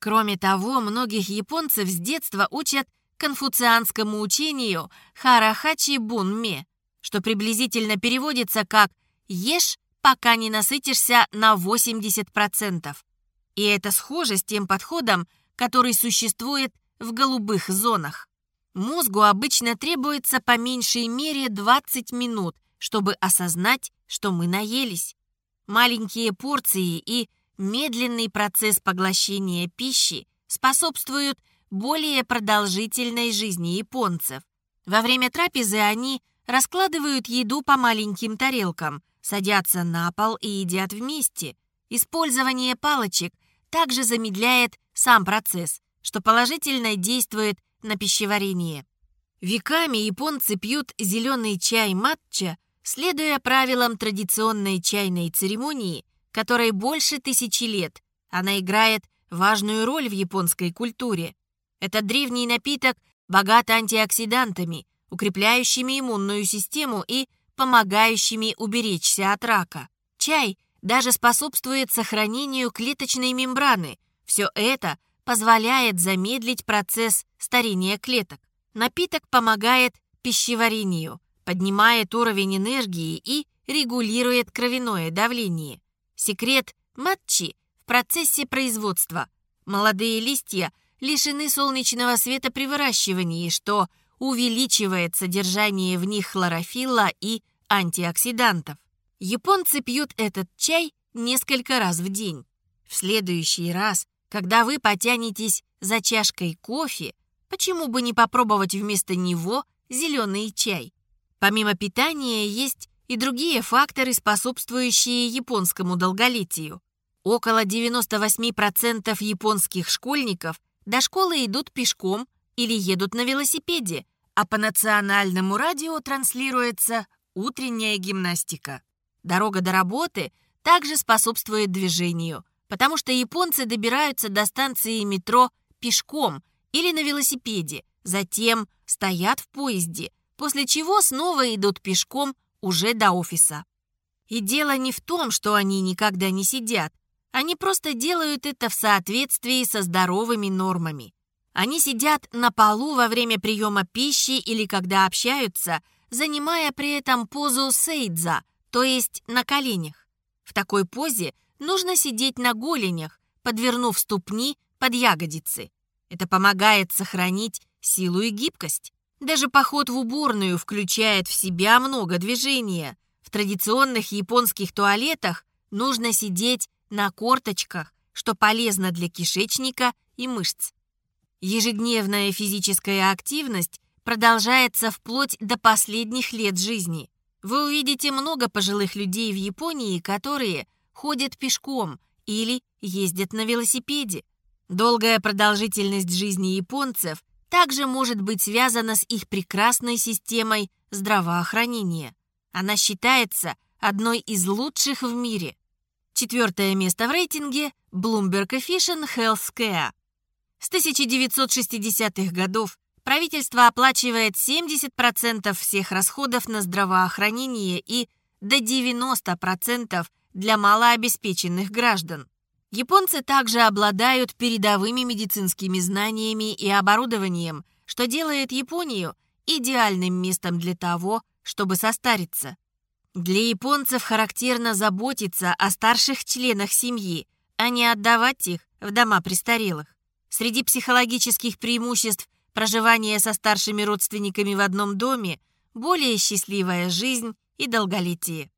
Кроме того, многих японцев с детства учат конфуцианскому учению Харахачи Бунме, что приблизительно переводится как «ешь, пока не насытишься на 80%». И это схоже с тем подходом, который существует в голубых зонах. Мозгу обычно требуется по меньшей мере 20 минут, чтобы осознать, что мы наелись. Маленькие порции и медленный процесс поглощения пищи способствуют более продолжительной жизни японцев. Во время трапезы они – раскладывают еду по маленьким тарелкам, садятся на пол и едят вместе. Использование палочек также замедляет сам процесс, что положительно действует на пищеварение. Веками японцы пьют зеленый чай матча, следуя правилам традиционной чайной церемонии, которой больше тысячи лет. Она играет важную роль в японской культуре. Этот древний напиток богат антиоксидантами, укрепляющими иммунную систему и помогающими уберечься от рака. Чай даже способствует сохранению клеточной мембраны. Все это позволяет замедлить процесс старения клеток. Напиток помогает пищеварению, поднимает уровень энергии и регулирует кровяное давление. Секрет матчи в процессе производства. Молодые листья лишены солнечного света при выращивании, что увеличивает содержание в них хлорофилла и антиоксидантов. Японцы пьют этот чай несколько раз в день. В следующий раз, когда вы потянетесь за чашкой кофе, почему бы не попробовать вместо него зеленый чай? Помимо питания есть и другие факторы, способствующие японскому долголетию. Около 98% японских школьников до школы идут пешком или едут на велосипеде, а по национальному радио транслируется утренняя гимнастика. Дорога до работы также способствует движению, потому что японцы добираются до станции метро пешком или на велосипеде, затем стоят в поезде, после чего снова идут пешком уже до офиса. И дело не в том, что они никогда не сидят, они просто делают это в соответствии со здоровыми нормами. Они сидят на полу во время приема пищи или когда общаются, занимая при этом позу сейдза, то есть на коленях. В такой позе нужно сидеть на голенях, подвернув ступни под ягодицы. Это помогает сохранить силу и гибкость. Даже поход в уборную включает в себя много движения. В традиционных японских туалетах нужно сидеть на корточках, что полезно для кишечника и мышц. Ежедневная физическая активность продолжается вплоть до последних лет жизни. Вы увидите много пожилых людей в Японии, которые ходят пешком или ездят на велосипеде. Долгая продолжительность жизни японцев также может быть связана с их прекрасной системой здравоохранения. Она считается одной из лучших в мире. Четвертое место в рейтинге – Bloomberg Efficient Healthcare – с 1960-х годов правительство оплачивает 70% всех расходов на здравоохранение и до 90% для малообеспеченных граждан. Японцы также обладают передовыми медицинскими знаниями и оборудованием, что делает Японию идеальным местом для того, чтобы состариться. Для японцев характерно заботиться о старших членах семьи, а не отдавать их в дома престарелых. Среди психологических преимуществ проживания со старшими родственниками в одном доме более счастливая жизнь и долголетие.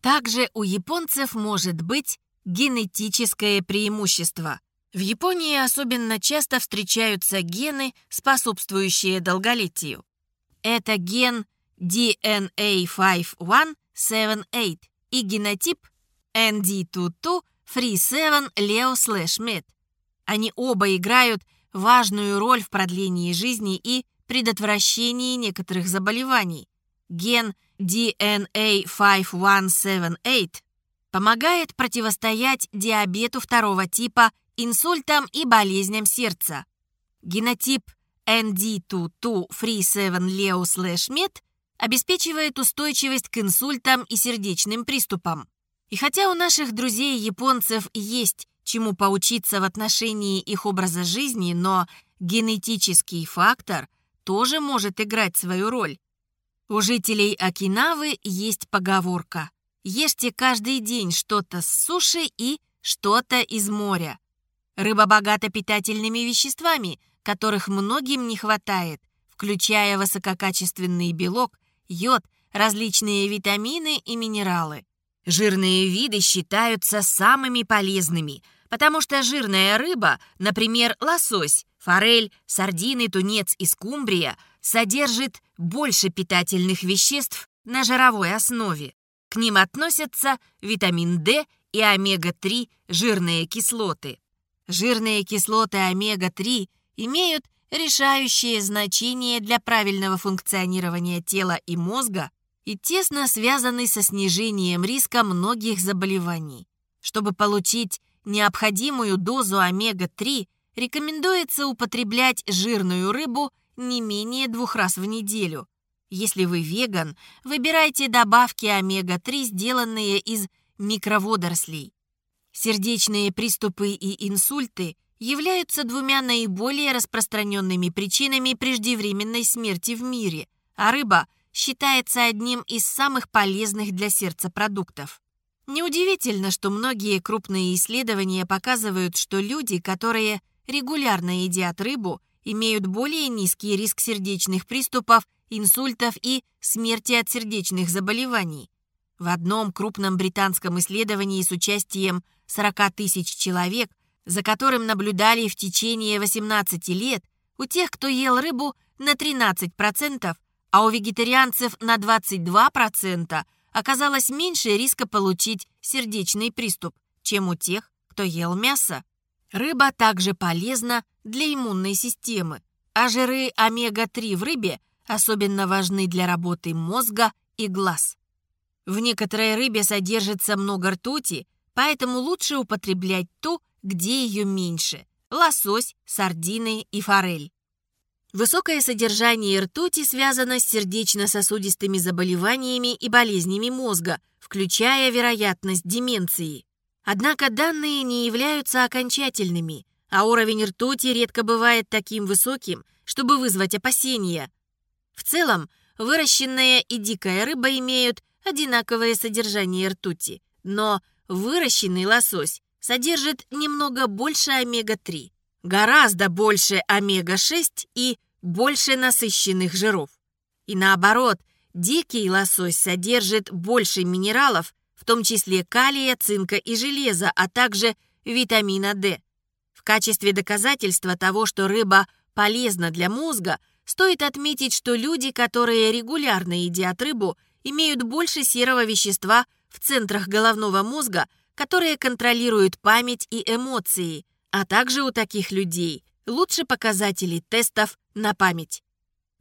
Также у японцев может быть генетическое преимущество. В Японии особенно часто встречаются гены, способствующие долголетию. Это ген DNA5178 и генотип ND22 Free7 Leo Slash. Они оба играют важную роль в продлении жизни и предотвращении некоторых заболеваний. Ген DNA5178 помогает противостоять диабету второго типа, инсультам и болезням сердца. Генотип ND22 Free7 Leo Slash Med обеспечивает устойчивость к инсультам и сердечным приступам. И хотя у наших друзей-японцев есть чему поучиться в отношении их образа жизни, но генетический фактор тоже может играть свою роль. У жителей Окинавы есть поговорка «Ешьте каждый день что-то с суши и что-то из моря». Рыба богата питательными веществами, которых многим не хватает, включая высококачественный белок, йод, различные витамины и минералы. Жирные виды считаются самыми полезными, потому что жирная рыба, например, лосось, форель, сардины, тунец и скумбрия, содержит больше питательных веществ на жировой основе. К ним относятся витамин D и омега-3 жирные кислоты. Жирные кислоты омега-3 имеют решающее значение для правильного функционирования тела и мозга и тесно связаны со снижением риска многих заболеваний. Чтобы получить необходимую дозу омега-3, рекомендуется употреблять жирную рыбу не менее двух раз в неделю. Если вы веган, выбирайте добавки омега-3, сделанные из микроводорослей. Сердечные приступы и инсульты являются двумя наиболее распространенными причинами преждевременной смерти в мире, а рыба считается одним из самых полезных для сердца продуктов. Неудивительно, что многие крупные исследования показывают, что люди, которые регулярно едят рыбу, имеют более низкий риск сердечных приступов, инсультов и смерти от сердечных заболеваний. В одном крупном британском исследовании с участием 40 тысяч человек, за которым наблюдали в течение 18 лет, у тех, кто ел рыбу, на 13% а у вегетарианцев на 22% оказалось меньше риска получить сердечный приступ, чем у тех, кто ел мясо. Рыба также полезна для иммунной системы, а жиры омега-3 в рыбе особенно важны для работы мозга и глаз. В некоторой рыбе содержится много ртути, поэтому лучше употреблять ту, где ее меньше – лосось, сардины и форель. Высокое содержание ртути связано с сердечно-сосудистыми заболеваниями и болезнями мозга, включая вероятность деменции. Однако данные не являются окончательными, а уровень ртути редко бывает таким высоким, чтобы вызвать опасения. В целом, выращенная и дикая рыба имеют одинаковое содержание ртути, но выращенный лосось содержит немного больше омега-3, гораздо больше омега-6 и больше насыщенных жиров. И наоборот, дикий лосось содержит больше минералов, в том числе калия, цинка и железа, а также витамина D. В качестве доказательства того, что рыба полезна для мозга, стоит отметить, что люди, которые регулярно едят рыбу, имеют больше серого вещества в центрах головного мозга, которые контролируют память и эмоции, а также у таких людей лучше показатели тестов на память.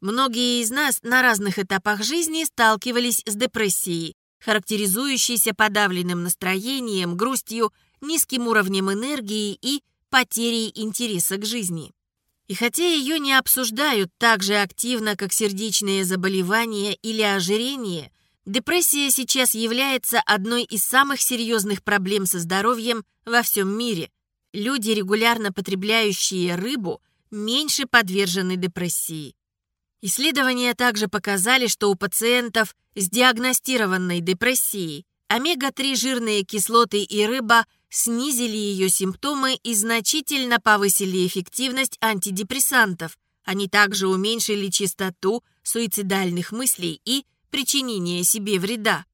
Многие из нас на разных этапах жизни сталкивались с депрессией, характеризующейся подавленным настроением, грустью, низким уровнем энергии и потерей интереса к жизни. И хотя ее не обсуждают так же активно, как сердечные заболевания или ожирение, депрессия сейчас является одной из самых серьезных проблем со здоровьем во всем мире люди, регулярно потребляющие рыбу, меньше подвержены депрессии. Исследования также показали, что у пациентов с диагностированной депрессией омега-3 жирные кислоты и рыба снизили ее симптомы и значительно повысили эффективность антидепрессантов. Они также уменьшили частоту суицидальных мыслей и причинения себе вреда.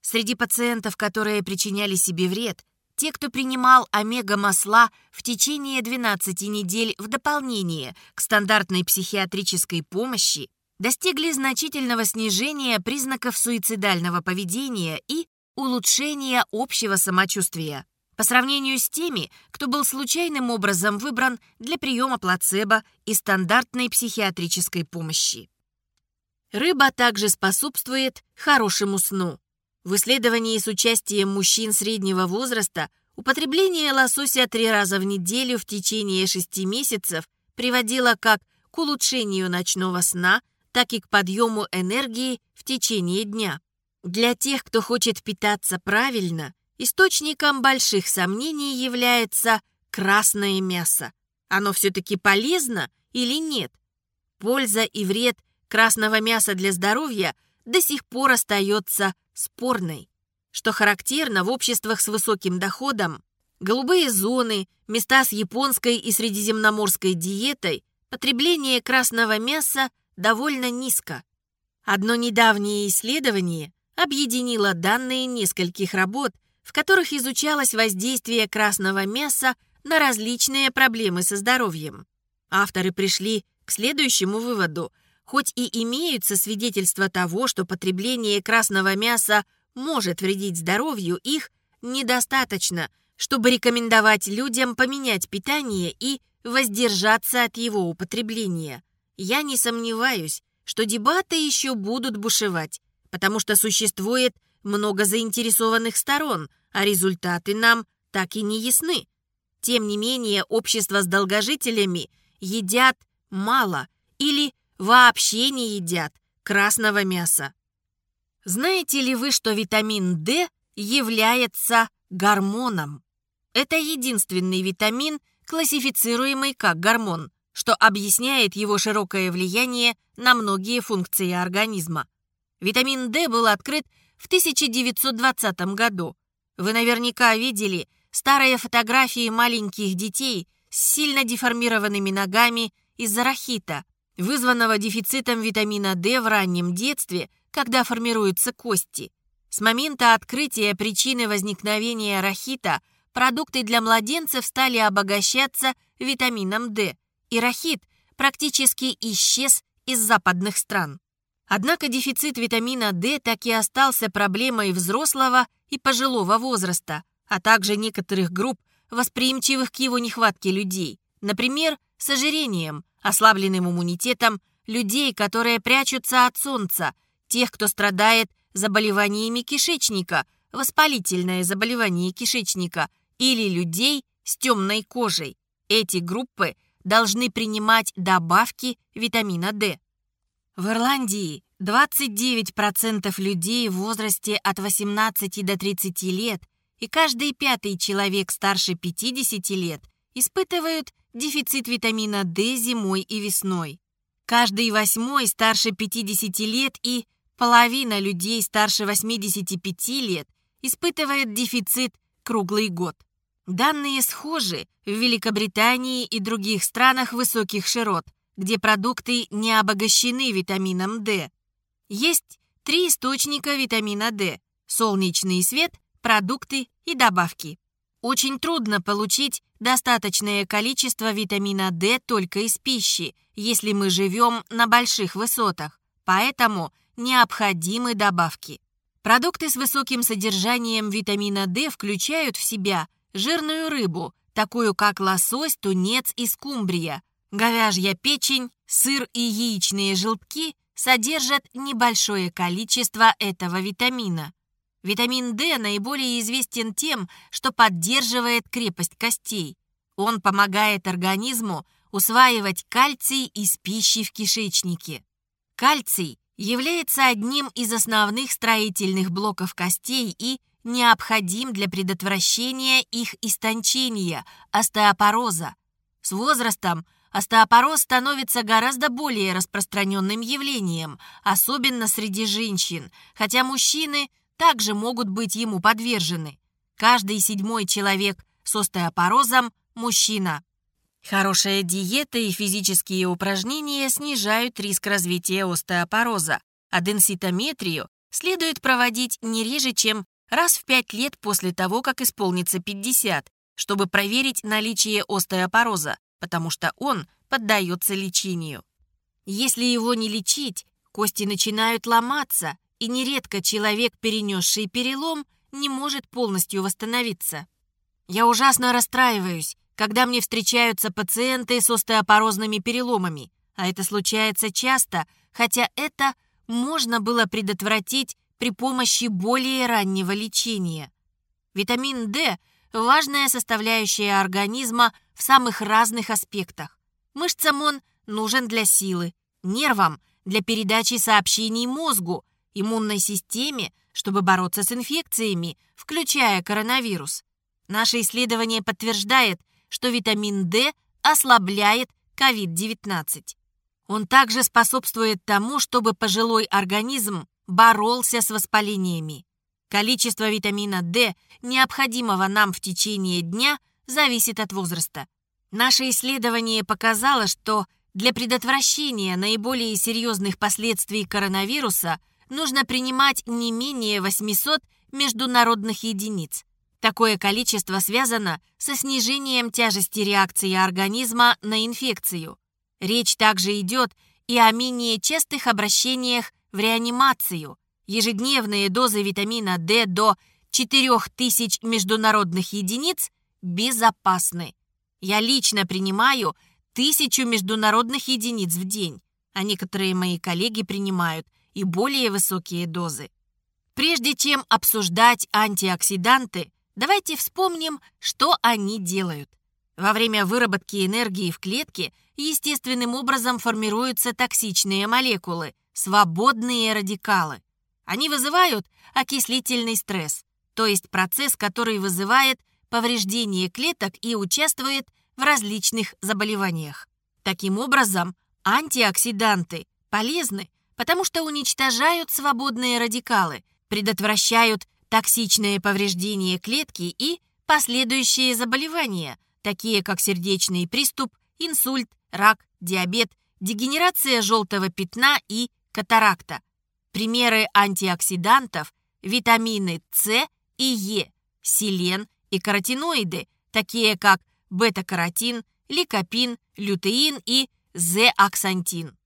Среди пациентов, которые причиняли себе вред, те, кто принимал омега-масла в течение 12 недель в дополнение к стандартной психиатрической помощи, достигли значительного снижения признаков суицидального поведения и улучшения общего самочувствия по сравнению с теми, кто был случайным образом выбран для приема плацебо и стандартной психиатрической помощи. Рыба также способствует хорошему сну. В исследовании с участием мужчин среднего возраста употребление лосося три раза в неделю в течение шести месяцев приводило как к улучшению ночного сна, так и к подъему энергии в течение дня. Для тех, кто хочет питаться правильно, источником больших сомнений является красное мясо. Оно все-таки полезно или нет? Польза и вред красного мяса для здоровья до сих пор остается спорной. Что характерно в обществах с высоким доходом, голубые зоны, места с японской и средиземноморской диетой, потребление красного мяса довольно низко. Одно недавнее исследование объединило данные нескольких работ, в которых изучалось воздействие красного мяса на различные проблемы со здоровьем. Авторы пришли к следующему выводу – Хоть и имеются свидетельства того, что потребление красного мяса может вредить здоровью, их недостаточно, чтобы рекомендовать людям поменять питание и воздержаться от его употребления. Я не сомневаюсь, что дебаты еще будут бушевать, потому что существует много заинтересованных сторон, а результаты нам так и не ясны. Тем не менее, общество с долгожителями едят мало или вообще не едят красного мяса. Знаете ли вы, что витамин D является гормоном? Это единственный витамин, классифицируемый как гормон, что объясняет его широкое влияние на многие функции организма. Витамин D был открыт в 1920 году. Вы наверняка видели старые фотографии маленьких детей с сильно деформированными ногами из-за рахита, вызванного дефицитом витамина D в раннем детстве, когда формируются кости. С момента открытия причины возникновения рахита продукты для младенцев стали обогащаться витамином D, и рахит практически исчез из западных стран. Однако дефицит витамина D так и остался проблемой взрослого и пожилого возраста, а также некоторых групп, восприимчивых к его нехватке людей, например, с ожирением – ослабленным иммунитетом, людей, которые прячутся от солнца, тех, кто страдает заболеваниями кишечника, воспалительное заболевание кишечника или людей с темной кожей. Эти группы должны принимать добавки витамина D. В Ирландии 29% людей в возрасте от 18 до 30 лет и каждый пятый человек старше 50 лет испытывают дефицит витамина D зимой и весной. Каждый восьмой старше 50 лет и половина людей старше 85 лет испытывает дефицит круглый год. Данные схожи в Великобритании и других странах высоких широт, где продукты не обогащены витамином D. Есть три источника витамина D – солнечный свет, продукты и добавки. Очень трудно получить достаточное количество витамина D только из пищи, если мы живем на больших высотах, поэтому необходимы добавки. Продукты с высоким содержанием витамина D включают в себя жирную рыбу, такую как лосось, тунец и скумбрия. Говяжья печень, сыр и яичные желтки содержат небольшое количество этого витамина. Витамин D наиболее известен тем, что поддерживает крепость костей. Он помогает организму усваивать кальций из пищи в кишечнике. Кальций является одним из основных строительных блоков костей и необходим для предотвращения их истончения, остеопороза. С возрастом остеопороз становится гораздо более распространенным явлением, особенно среди женщин, хотя мужчины – также могут быть ему подвержены. Каждый седьмой человек с остеопорозом – мужчина. Хорошая диета и физические упражнения снижают риск развития остеопороза, а денситометрию следует проводить не реже, чем раз в 5 лет после того, как исполнится 50, чтобы проверить наличие остеопороза, потому что он поддается лечению. Если его не лечить, кости начинают ломаться, и нередко человек, перенесший перелом, не может полностью восстановиться. Я ужасно расстраиваюсь, когда мне встречаются пациенты с остеопорозными переломами, а это случается часто, хотя это можно было предотвратить при помощи более раннего лечения. Витамин D – важная составляющая организма в самых разных аспектах. Мышцам он нужен для силы, нервам – для передачи сообщений мозгу, иммунной системе, чтобы бороться с инфекциями, включая коронавирус. Наше исследование подтверждает, что витамин D ослабляет COVID-19. Он также способствует тому, чтобы пожилой организм боролся с воспалениями. Количество витамина D, необходимого нам в течение дня, зависит от возраста. Наше исследование показало, что для предотвращения наиболее серьезных последствий коронавируса нужно принимать не менее 800 международных единиц. Такое количество связано со снижением тяжести реакции организма на инфекцию. Речь также идет и о менее частых обращениях в реанимацию. Ежедневные дозы витамина D до 4000 международных единиц безопасны. Я лично принимаю тысячу международных единиц в день, а некоторые мои коллеги принимают и более высокие дозы. Прежде чем обсуждать антиоксиданты, давайте вспомним, что они делают. Во время выработки энергии в клетке естественным образом формируются токсичные молекулы, свободные радикалы. Они вызывают окислительный стресс, то есть процесс, который вызывает повреждение клеток и участвует в различных заболеваниях. Таким образом, антиоксиданты полезны, потому что уничтожают свободные радикалы, предотвращают токсичное повреждение клетки и последующие заболевания, такие как сердечный приступ, инсульт, рак, диабет, дегенерация желтого пятна и катаракта. Примеры антиоксидантов – витамины С и Е, селен и каротиноиды, такие как бета-каротин, ликопин, лютеин и зеаксантин.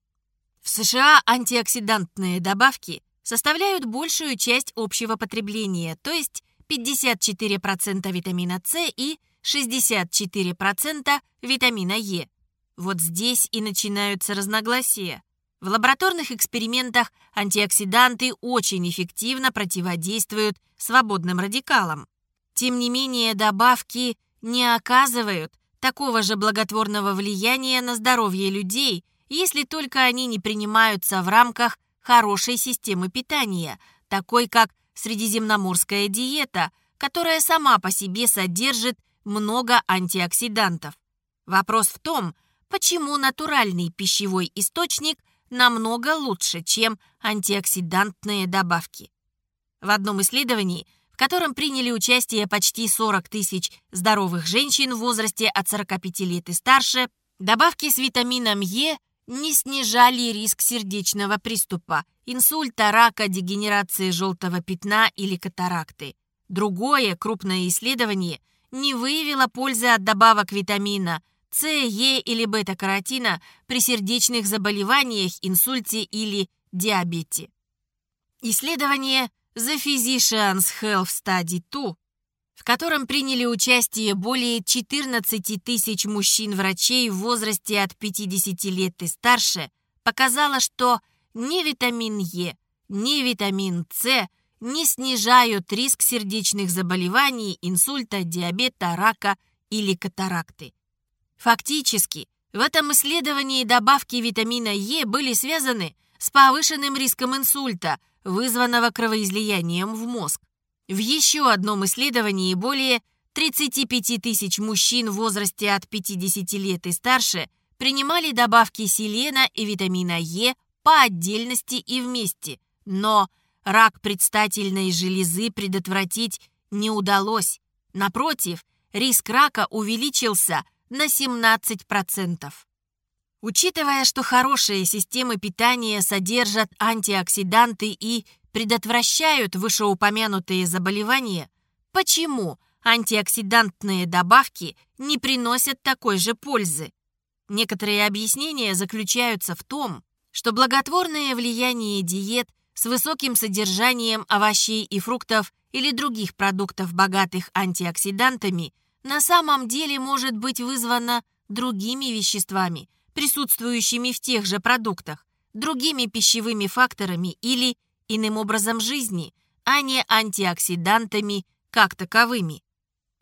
В США антиоксидантные добавки составляют большую часть общего потребления, то есть 54% витамина С и 64% витамина Е. Вот здесь и начинаются разногласия. В лабораторных экспериментах антиоксиданты очень эффективно противодействуют свободным радикалам. Тем не менее, добавки не оказывают такого же благотворного влияния на здоровье людей, если только они не принимаются в рамках хорошей системы питания, такой как средиземноморская диета, которая сама по себе содержит много антиоксидантов. Вопрос в том, почему натуральный пищевой источник намного лучше, чем антиоксидантные добавки. В одном исследовании – в котором приняли участие почти 40 тысяч здоровых женщин в возрасте от 45 лет и старше, добавки с витамином Е не снижали риск сердечного приступа, инсульта, рака, дегенерации желтого пятна или катаракты. Другое крупное исследование не выявило пользы от добавок витамина С, Е или бета-каротина при сердечных заболеваниях, инсульте или диабете. Исследование The Physicians Health Study 2, в котором приняли участие более 14 тысяч мужчин-врачей в возрасте от 50 лет и старше, показало, что ни витамин Е, ни витамин С не снижают риск сердечных заболеваний, инсульта, диабета, рака или катаракты. Фактически, в этом исследовании добавки витамина Е были связаны с повышенным риском инсульта, вызванного кровоизлиянием в мозг. В еще одном исследовании более 35 тысяч мужчин в возрасте от 50 лет и старше принимали добавки селена и витамина Е по отдельности и вместе, но рак предстательной железы предотвратить не удалось. Напротив, риск рака увеличился на 17%. Учитывая, что хорошие системы питания содержат антиоксиданты и предотвращают вышеупомянутые заболевания, почему антиоксидантные добавки не приносят такой же пользы? Некоторые объяснения заключаются в том, что благотворное влияние диет с высоким содержанием овощей и фруктов или других продуктов, богатых антиоксидантами, на самом деле может быть вызвано другими веществами, присутствующими в тех же продуктах, другими пищевыми факторами или иным образом жизни, а не антиоксидантами как таковыми.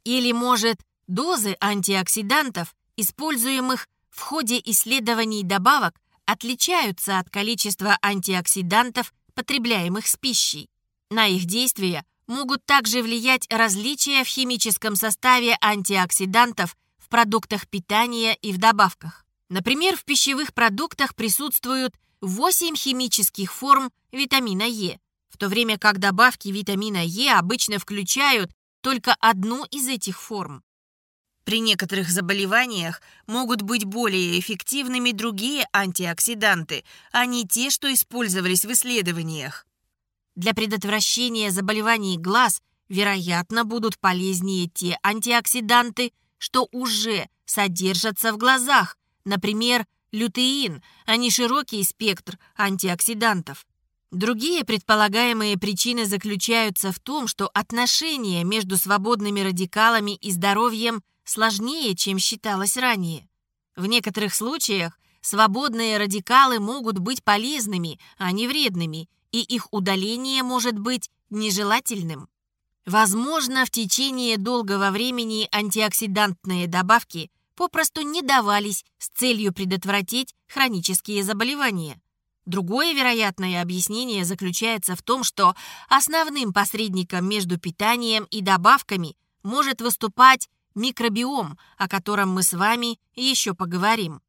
Или, может, дозы антиоксидантов, используемых в ходе исследований добавок, отличаются от количества антиоксидантов, потребляемых с пищей. На их действия могут также влиять различия в химическом составе антиоксидантов в продуктах питания и в добавках. Например, в пищевых продуктах присутствуют 8 химических форм витамина Е, в то время как добавки витамина Е обычно включают только одну из этих форм. При некоторых заболеваниях могут быть более эффективными другие антиоксиданты, а не те, что использовались в исследованиях. Для предотвращения заболеваний глаз, вероятно, будут полезнее те антиоксиданты, что уже содержатся в глазах, например, лютеин, а не широкий спектр антиоксидантов. Другие предполагаемые причины заключаются в том, что отношения между свободными радикалами и здоровьем сложнее, чем считалось ранее. В некоторых случаях свободные радикалы могут быть полезными, а не вредными, и их удаление может быть нежелательным. Возможно, в течение долгого времени антиоксидантные добавки попросту не давались с целью предотвратить хронические заболевания. Другое вероятное объяснение заключается в том, что основным посредником между питанием и добавками может выступать микробиом, о котором мы с вами еще поговорим.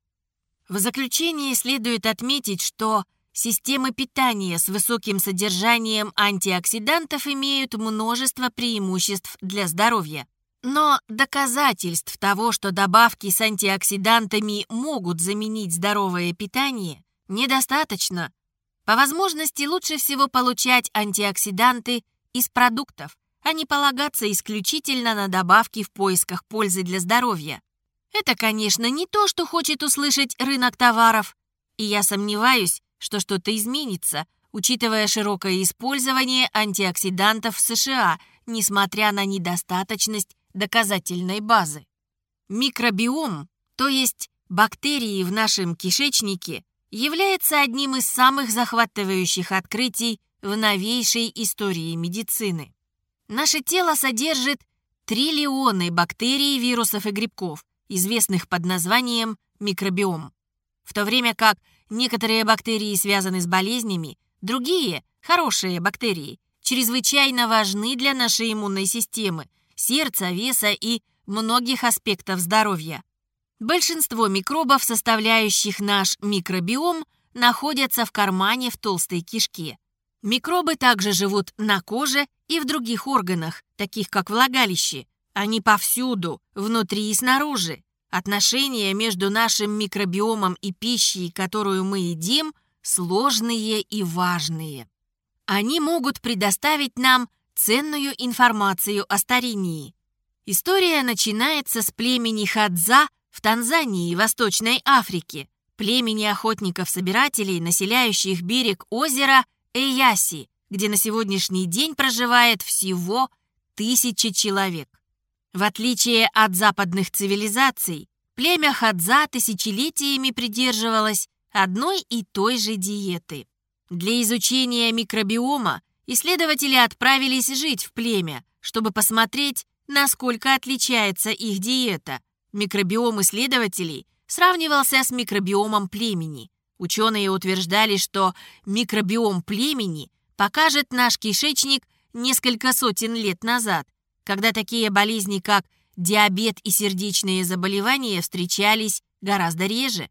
В заключение следует отметить, что Системы питания с высоким содержанием антиоксидантов имеют множество преимуществ для здоровья. Но доказательств того, что добавки с антиоксидантами могут заменить здоровое питание, недостаточно. По возможности лучше всего получать антиоксиданты из продуктов, а не полагаться исключительно на добавки в поисках пользы для здоровья. Это, конечно, не то, что хочет услышать рынок товаров, и я сомневаюсь, что что-то изменится, учитывая широкое использование антиоксидантов в США, несмотря на недостаточность доказательной базы. Микробиом, то есть бактерии в нашем кишечнике, является одним из самых захватывающих открытий в новейшей истории медицины. Наше тело содержит триллионы бактерий, вирусов и грибков, известных под названием микробиом, в то время как Некоторые бактерии связаны с болезнями, другие, хорошие бактерии, чрезвычайно важны для нашей иммунной системы, сердца, веса и многих аспектов здоровья. Большинство микробов, составляющих наш микробиом, находятся в кармане в толстой кишке. Микробы также живут на коже и в других органах, таких как влагалище. Они повсюду, внутри и снаружи. Отношения между нашим микробиомом и пищей, которую мы едим, сложные и важные. Они могут предоставить нам ценную информацию о старении. История начинается с племени Хадза в Танзании Восточной Африке, племени охотников-собирателей, населяющих берег озера Эяси, где на сегодняшний день проживает всего тысячи человек. В отличие от западных цивилизаций, племя Хадза тысячелетиями придерживалось одной и той же диеты. Для изучения микробиома исследователи отправились жить в племя, чтобы посмотреть, насколько отличается их диета. Микробиом исследователей сравнивался с микробиомом племени. Ученые утверждали, что микробиом племени покажет наш кишечник несколько сотен лет назад, когда такие болезни, как диабет и сердечные заболевания встречались гораздо реже.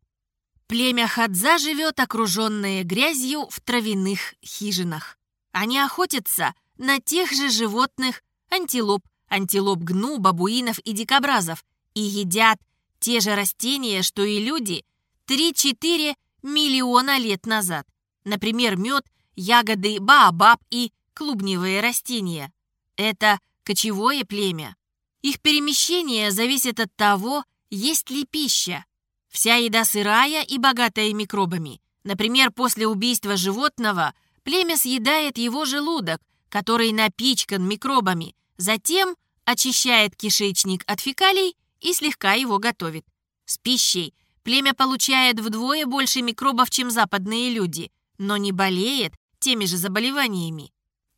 Племя Хадза живет окруженное грязью в травяных хижинах. Они охотятся на тех же животных антилоп, антилоп гну, бабуинов и дикобразов и едят те же растения, что и люди, 3-4 миллиона лет назад. Например, мед, ягоды, баобаб и клубневые растения. Это кочевое племя. Их перемещение зависит от того, есть ли пища. Вся еда сырая и богатая микробами. Например, после убийства животного племя съедает его желудок, который напичкан микробами, затем очищает кишечник от фекалий и слегка его готовит. С пищей племя получает вдвое больше микробов, чем западные люди, но не болеет теми же заболеваниями.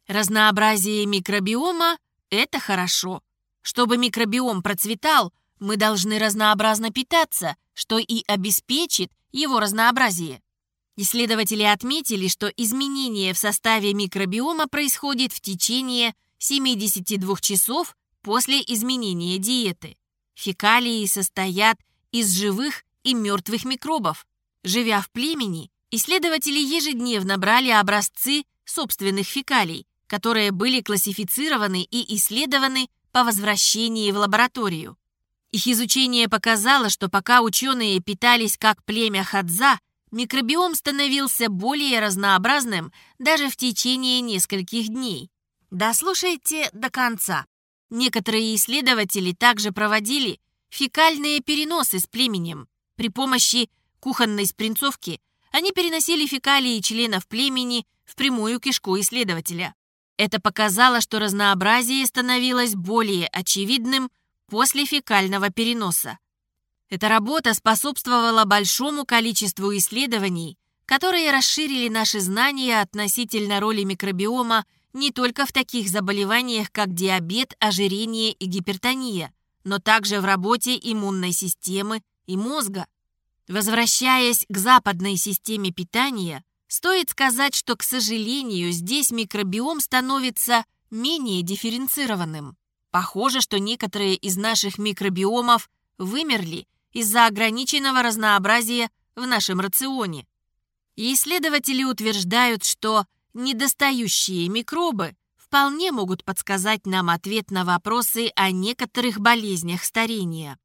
Разнообразие микробиома – это хорошо. Чтобы микробиом процветал, мы должны разнообразно питаться, что и обеспечит его разнообразие. Исследователи отметили, что изменение в составе микробиома происходит в течение 72 часов после изменения диеты. Фекалии состоят из живых и мертвых микробов. Живя в племени, исследователи ежедневно брали образцы собственных фекалий, которые были классифицированы и исследованы по возвращении в лабораторию. Их изучение показало, что пока ученые питались как племя Хадза, микробиом становился более разнообразным даже в течение нескольких дней. Дослушайте до конца. Некоторые исследователи также проводили фекальные переносы с племенем. При помощи кухонной спринцовки они переносили фекалии членов племени в прямую кишку исследователя. Это показало, что разнообразие становилось более очевидным после фекального переноса. Эта работа способствовала большому количеству исследований, которые расширили наши знания относительно роли микробиома не только в таких заболеваниях, как диабет, ожирение и гипертония, но также в работе иммунной системы и мозга. Возвращаясь к западной системе питания, Стоит сказать, что, к сожалению, здесь микробиом становится менее дифференцированным. Похоже, что некоторые из наших микробиомов вымерли из-за ограниченного разнообразия в нашем рационе. Исследователи утверждают, что недостающие микробы вполне могут подсказать нам ответ на вопросы о некоторых болезнях старения.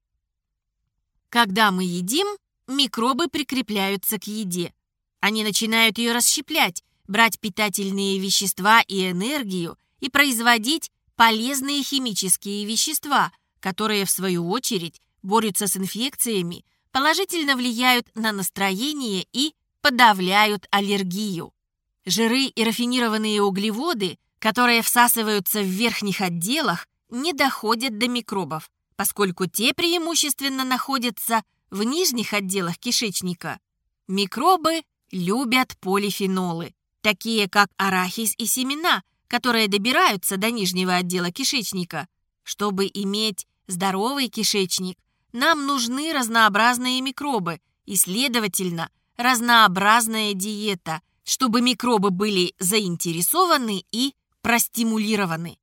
Когда мы едим, микробы прикрепляются к еде. Они начинают ее расщеплять, брать питательные вещества и энергию и производить полезные химические вещества, которые, в свою очередь, борются с инфекциями, положительно влияют на настроение и подавляют аллергию. Жиры и рафинированные углеводы, которые всасываются в верхних отделах, не доходят до микробов, поскольку те преимущественно находятся в нижних отделах кишечника. Микробы любят полифенолы, такие как арахис и семена, которые добираются до нижнего отдела кишечника. Чтобы иметь здоровый кишечник, нам нужны разнообразные микробы и, следовательно, разнообразная диета, чтобы микробы были заинтересованы и простимулированы.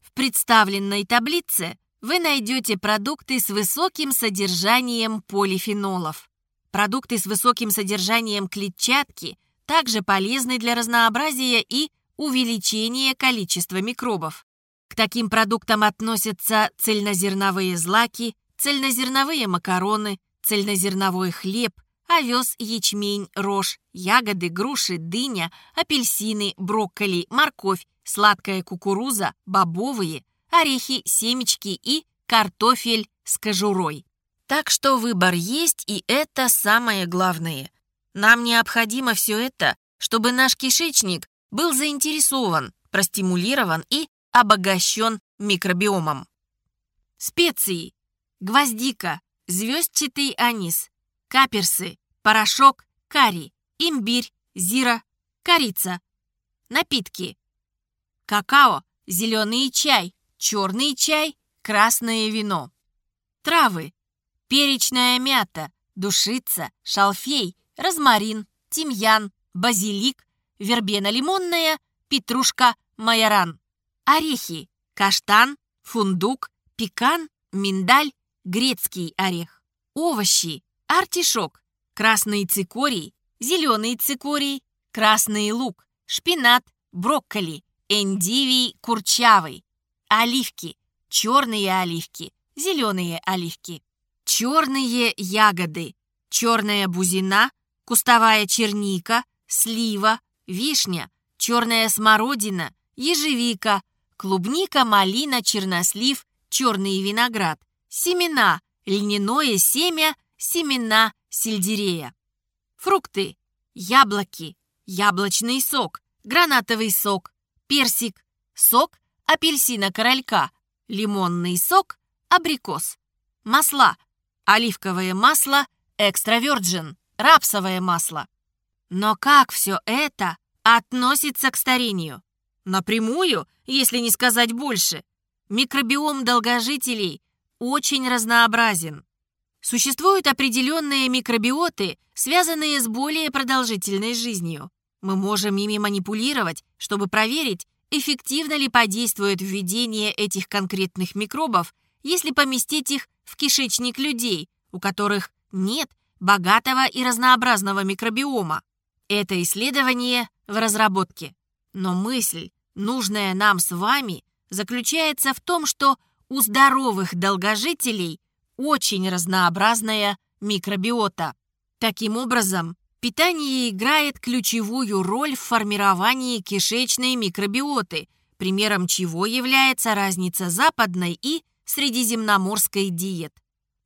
В представленной таблице вы найдете продукты с высоким содержанием полифенолов. Продукты с высоким содержанием клетчатки также полезны для разнообразия и увеличения количества микробов. К таким продуктам относятся цельнозерновые злаки, цельнозерновые макароны, цельнозерновой хлеб, овес, ячмень, рожь, ягоды, груши, дыня, апельсины, брокколи, морковь, сладкая кукуруза, бобовые, орехи, семечки и картофель с кожурой. Так что выбор есть, и это самое главное. Нам необходимо все это, чтобы наш кишечник был заинтересован, простимулирован и обогащен микробиомом. Специи. Гвоздика, звездчатый анис, каперсы, порошок, карри, имбирь, зира, корица. Напитки. Какао, зеленый чай, черный чай, красное вино. Травы перечная мята, душица, шалфей, розмарин, тимьян, базилик, вербена лимонная, петрушка, майоран. Орехи, каштан, фундук, пекан, миндаль, грецкий орех. Овощи, артишок, красный цикорий, зеленый цикорий, красный лук, шпинат, брокколи, эндивий курчавый, оливки, черные оливки, зеленые оливки черные ягоды, черная бузина, кустовая черника, слива, вишня, черная смородина, ежевика, клубника, малина, чернослив, черный виноград, семена, льняное семя, семена сельдерея. Фрукты, яблоки, яблочный сок, гранатовый сок, персик, сок апельсина-королька, лимонный сок, абрикос. Масла, оливковое масло, экстравирджин, рапсовое масло. Но как все это относится к старению? Напрямую, если не сказать больше. Микробиом долгожителей очень разнообразен. Существуют определенные микробиоты, связанные с более продолжительной жизнью. Мы можем ими манипулировать, чтобы проверить, эффективно ли подействует введение этих конкретных микробов, если поместить их в кишечник людей, у которых нет богатого и разнообразного микробиома. Это исследование в разработке. Но мысль, нужная нам с вами, заключается в том, что у здоровых долгожителей очень разнообразная микробиота. Таким образом, питание играет ключевую роль в формировании кишечной микробиоты, примером чего является разница западной и средиземноморской диет.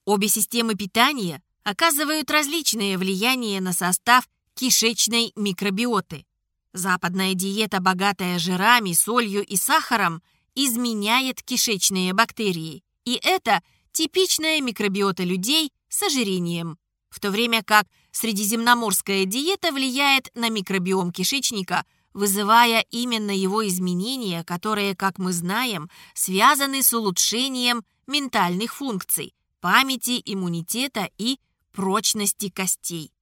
Обе системы питания оказывают различное влияние на состав кишечной микробиоты. Западная диета, богатая жирами, солью и сахаром, изменяет кишечные бактерии. И это типичная микробиота людей с ожирением. В то время как средиземноморская диета влияет на микробиом кишечника, вызывая именно его изменения, которые, как мы знаем, связаны с улучшением ментальных функций, памяти, иммунитета и прочности костей.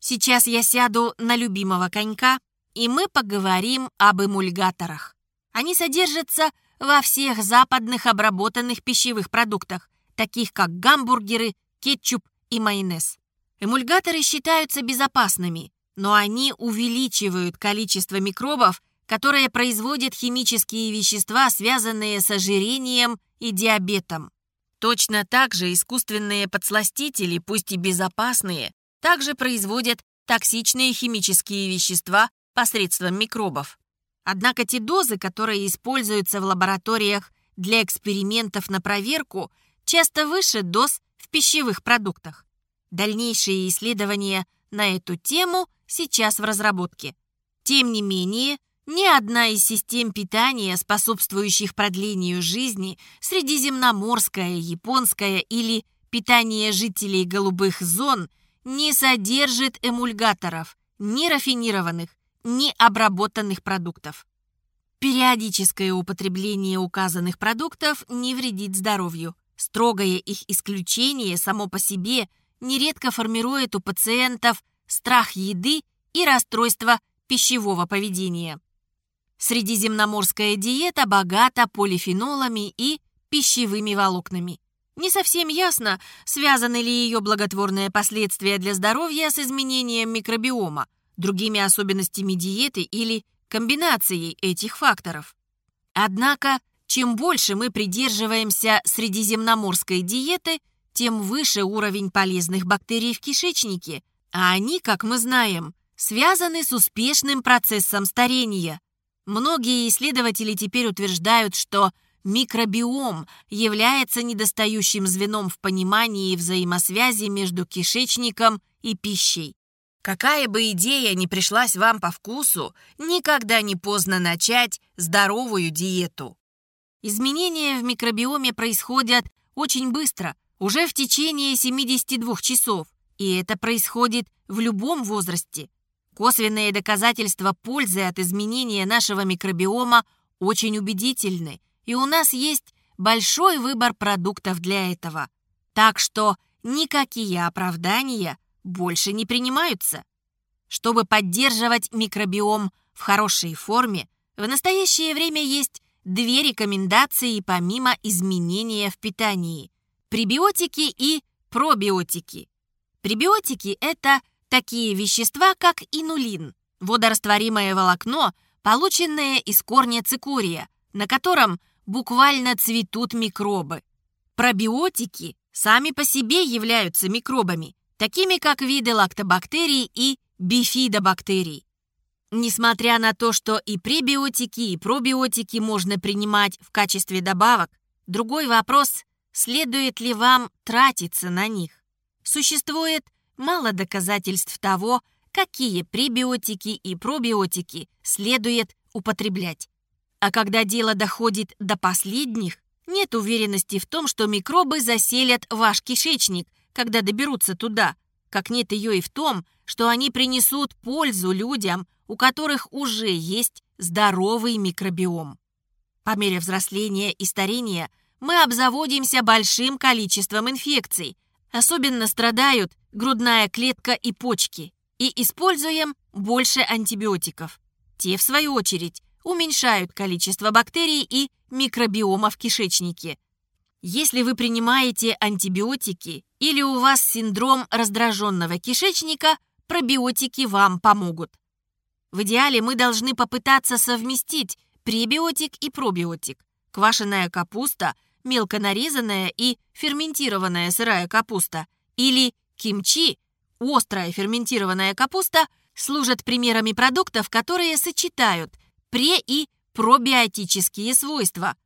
Сейчас я сяду на любимого конька, и мы поговорим об эмульгаторах. Они содержатся во всех западных обработанных пищевых продуктах, таких как гамбургеры, кетчуп и майонез. Эмульгаторы считаются безопасными, но они увеличивают количество микробов, которые производят химические вещества, связанные с ожирением и диабетом. Точно так же искусственные подсластители, пусть и безопасные, также производят токсичные химические вещества посредством микробов. Однако те дозы, которые используются в лабораториях для экспериментов на проверку, часто выше доз в пищевых продуктах. Дальнейшие исследования на эту тему сейчас в разработке. Тем не менее, ни одна из систем питания, способствующих продлению жизни, средиземноморская, японская или питание жителей голубых зон, не содержит эмульгаторов, ни рафинированных, ни обработанных продуктов. Периодическое употребление указанных продуктов не вредит здоровью. Строгое их исключение само по себе нередко формирует у пациентов страх еды и расстройство пищевого поведения. Средиземноморская диета богата полифенолами и пищевыми волокнами. Не совсем ясно, связаны ли ее благотворные последствия для здоровья с изменением микробиома, другими особенностями диеты или комбинацией этих факторов. Однако чем больше мы придерживаемся средиземноморской диеты, тем выше уровень полезных бактерий в кишечнике, а они, как мы знаем, связаны с успешным процессом старения. Многие исследователи теперь утверждают, что микробиом является недостающим звеном в понимании взаимосвязи между кишечником и пищей. Какая бы идея ни пришлась вам по вкусу, никогда не поздно начать здоровую диету. Изменения в микробиоме происходят очень быстро, уже в течение 72 часов, и это происходит в любом возрасте. Косвенные доказательства пользы от изменения нашего микробиома очень убедительны, и у нас есть большой выбор продуктов для этого. Так что никакие оправдания больше не принимаются. Чтобы поддерживать микробиом в хорошей форме, в настоящее время есть две рекомендации помимо изменения в питании – пребиотики и пробиотики. Пребиотики – это такие вещества, как инулин, водорастворимое волокно, полученное из корня цикория, на котором буквально цветут микробы. Пробиотики сами по себе являются микробами, такими как виды лактобактерий и бифидобактерий. Несмотря на то, что и пребиотики, и пробиотики можно принимать в качестве добавок, другой вопрос – следует ли вам тратиться на них? Существует мало доказательств того, какие пребиотики и пробиотики следует употреблять. А когда дело доходит до последних, нет уверенности в том, что микробы заселят ваш кишечник, когда доберутся туда, как нет ее и в том, что они принесут пользу людям, у которых уже есть здоровый микробиом. По мере взросления и старения мы обзаводимся большим количеством инфекций. Особенно страдают грудная клетка и почки. И используем больше антибиотиков. Те, в свою очередь, уменьшают количество бактерий и микробиома в кишечнике. Если вы принимаете антибиотики или у вас синдром раздраженного кишечника, пробиотики вам помогут. В идеале мы должны попытаться совместить пребиотик и пробиотик. Квашеная капуста, мелко нарезанная и ферментированная сырая капуста или кимчи, острая ферментированная капуста, служат примерами продуктов, которые сочетают пре- и пробиотические свойства.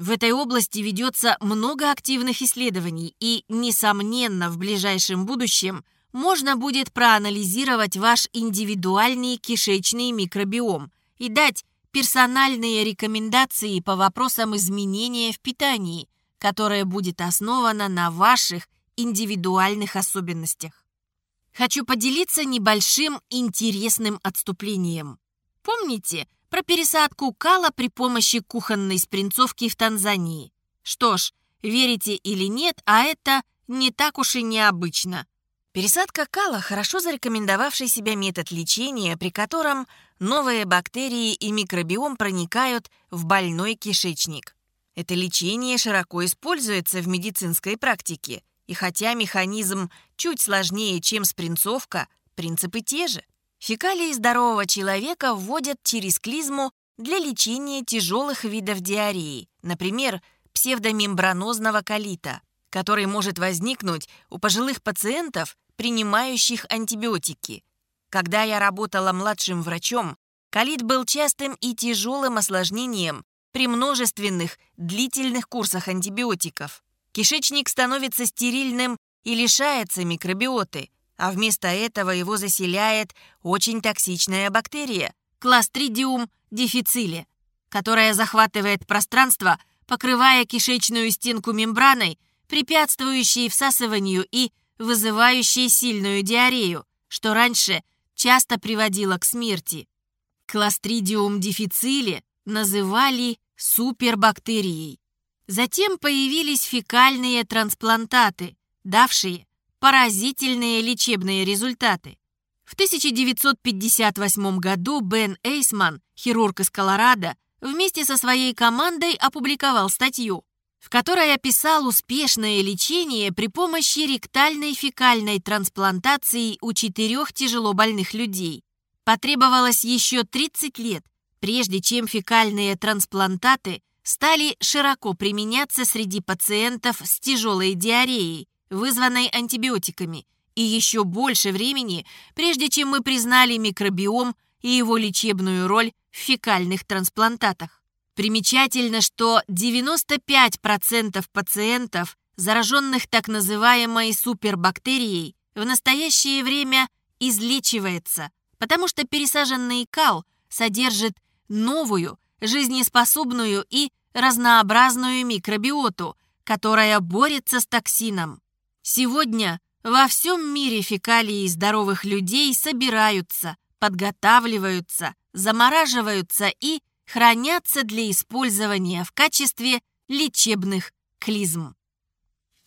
В этой области ведется много активных исследований, и, несомненно, в ближайшем будущем – можно будет проанализировать ваш индивидуальный кишечный микробиом и дать персональные рекомендации по вопросам изменения в питании, которое будет основано на ваших индивидуальных особенностях. Хочу поделиться небольшим интересным отступлением. Помните про пересадку кала при помощи кухонной спринцовки в Танзании? Что ж, верите или нет, а это не так уж и необычно. Пересадка кала – хорошо зарекомендовавший себя метод лечения, при котором новые бактерии и микробиом проникают в больной кишечник. Это лечение широко используется в медицинской практике, и хотя механизм чуть сложнее, чем спринцовка, принципы те же. Фекалии здорового человека вводят через клизму для лечения тяжелых видов диареи, например, псевдомембранозного колита – который может возникнуть у пожилых пациентов, принимающих антибиотики. Когда я работала младшим врачом, колит был частым и тяжелым осложнением при множественных длительных курсах антибиотиков. Кишечник становится стерильным и лишается микробиоты, а вместо этого его заселяет очень токсичная бактерия – Clostridium difficile, которая захватывает пространство, покрывая кишечную стенку мембраной препятствующие всасыванию и вызывающие сильную диарею, что раньше часто приводило к смерти. Кластридиум дифициле называли супербактерией. Затем появились фекальные трансплантаты, давшие поразительные лечебные результаты. В 1958 году Бен Эйсман, хирург из Колорадо, вместе со своей командой опубликовал статью в которой описал успешное лечение при помощи ректальной фекальной трансплантации у четырех тяжело больных людей. Потребовалось еще 30 лет, прежде чем фекальные трансплантаты стали широко применяться среди пациентов с тяжелой диареей, вызванной антибиотиками, и еще больше времени, прежде чем мы признали микробиом и его лечебную роль в фекальных трансплантатах. Примечательно, что 95% пациентов, зараженных так называемой супербактерией, в настоящее время излечивается, потому что пересаженный кал содержит новую, жизнеспособную и разнообразную микробиоту, которая борется с токсином. Сегодня во всем мире фекалии здоровых людей собираются, подготавливаются, замораживаются и хранятся для использования в качестве лечебных клизм.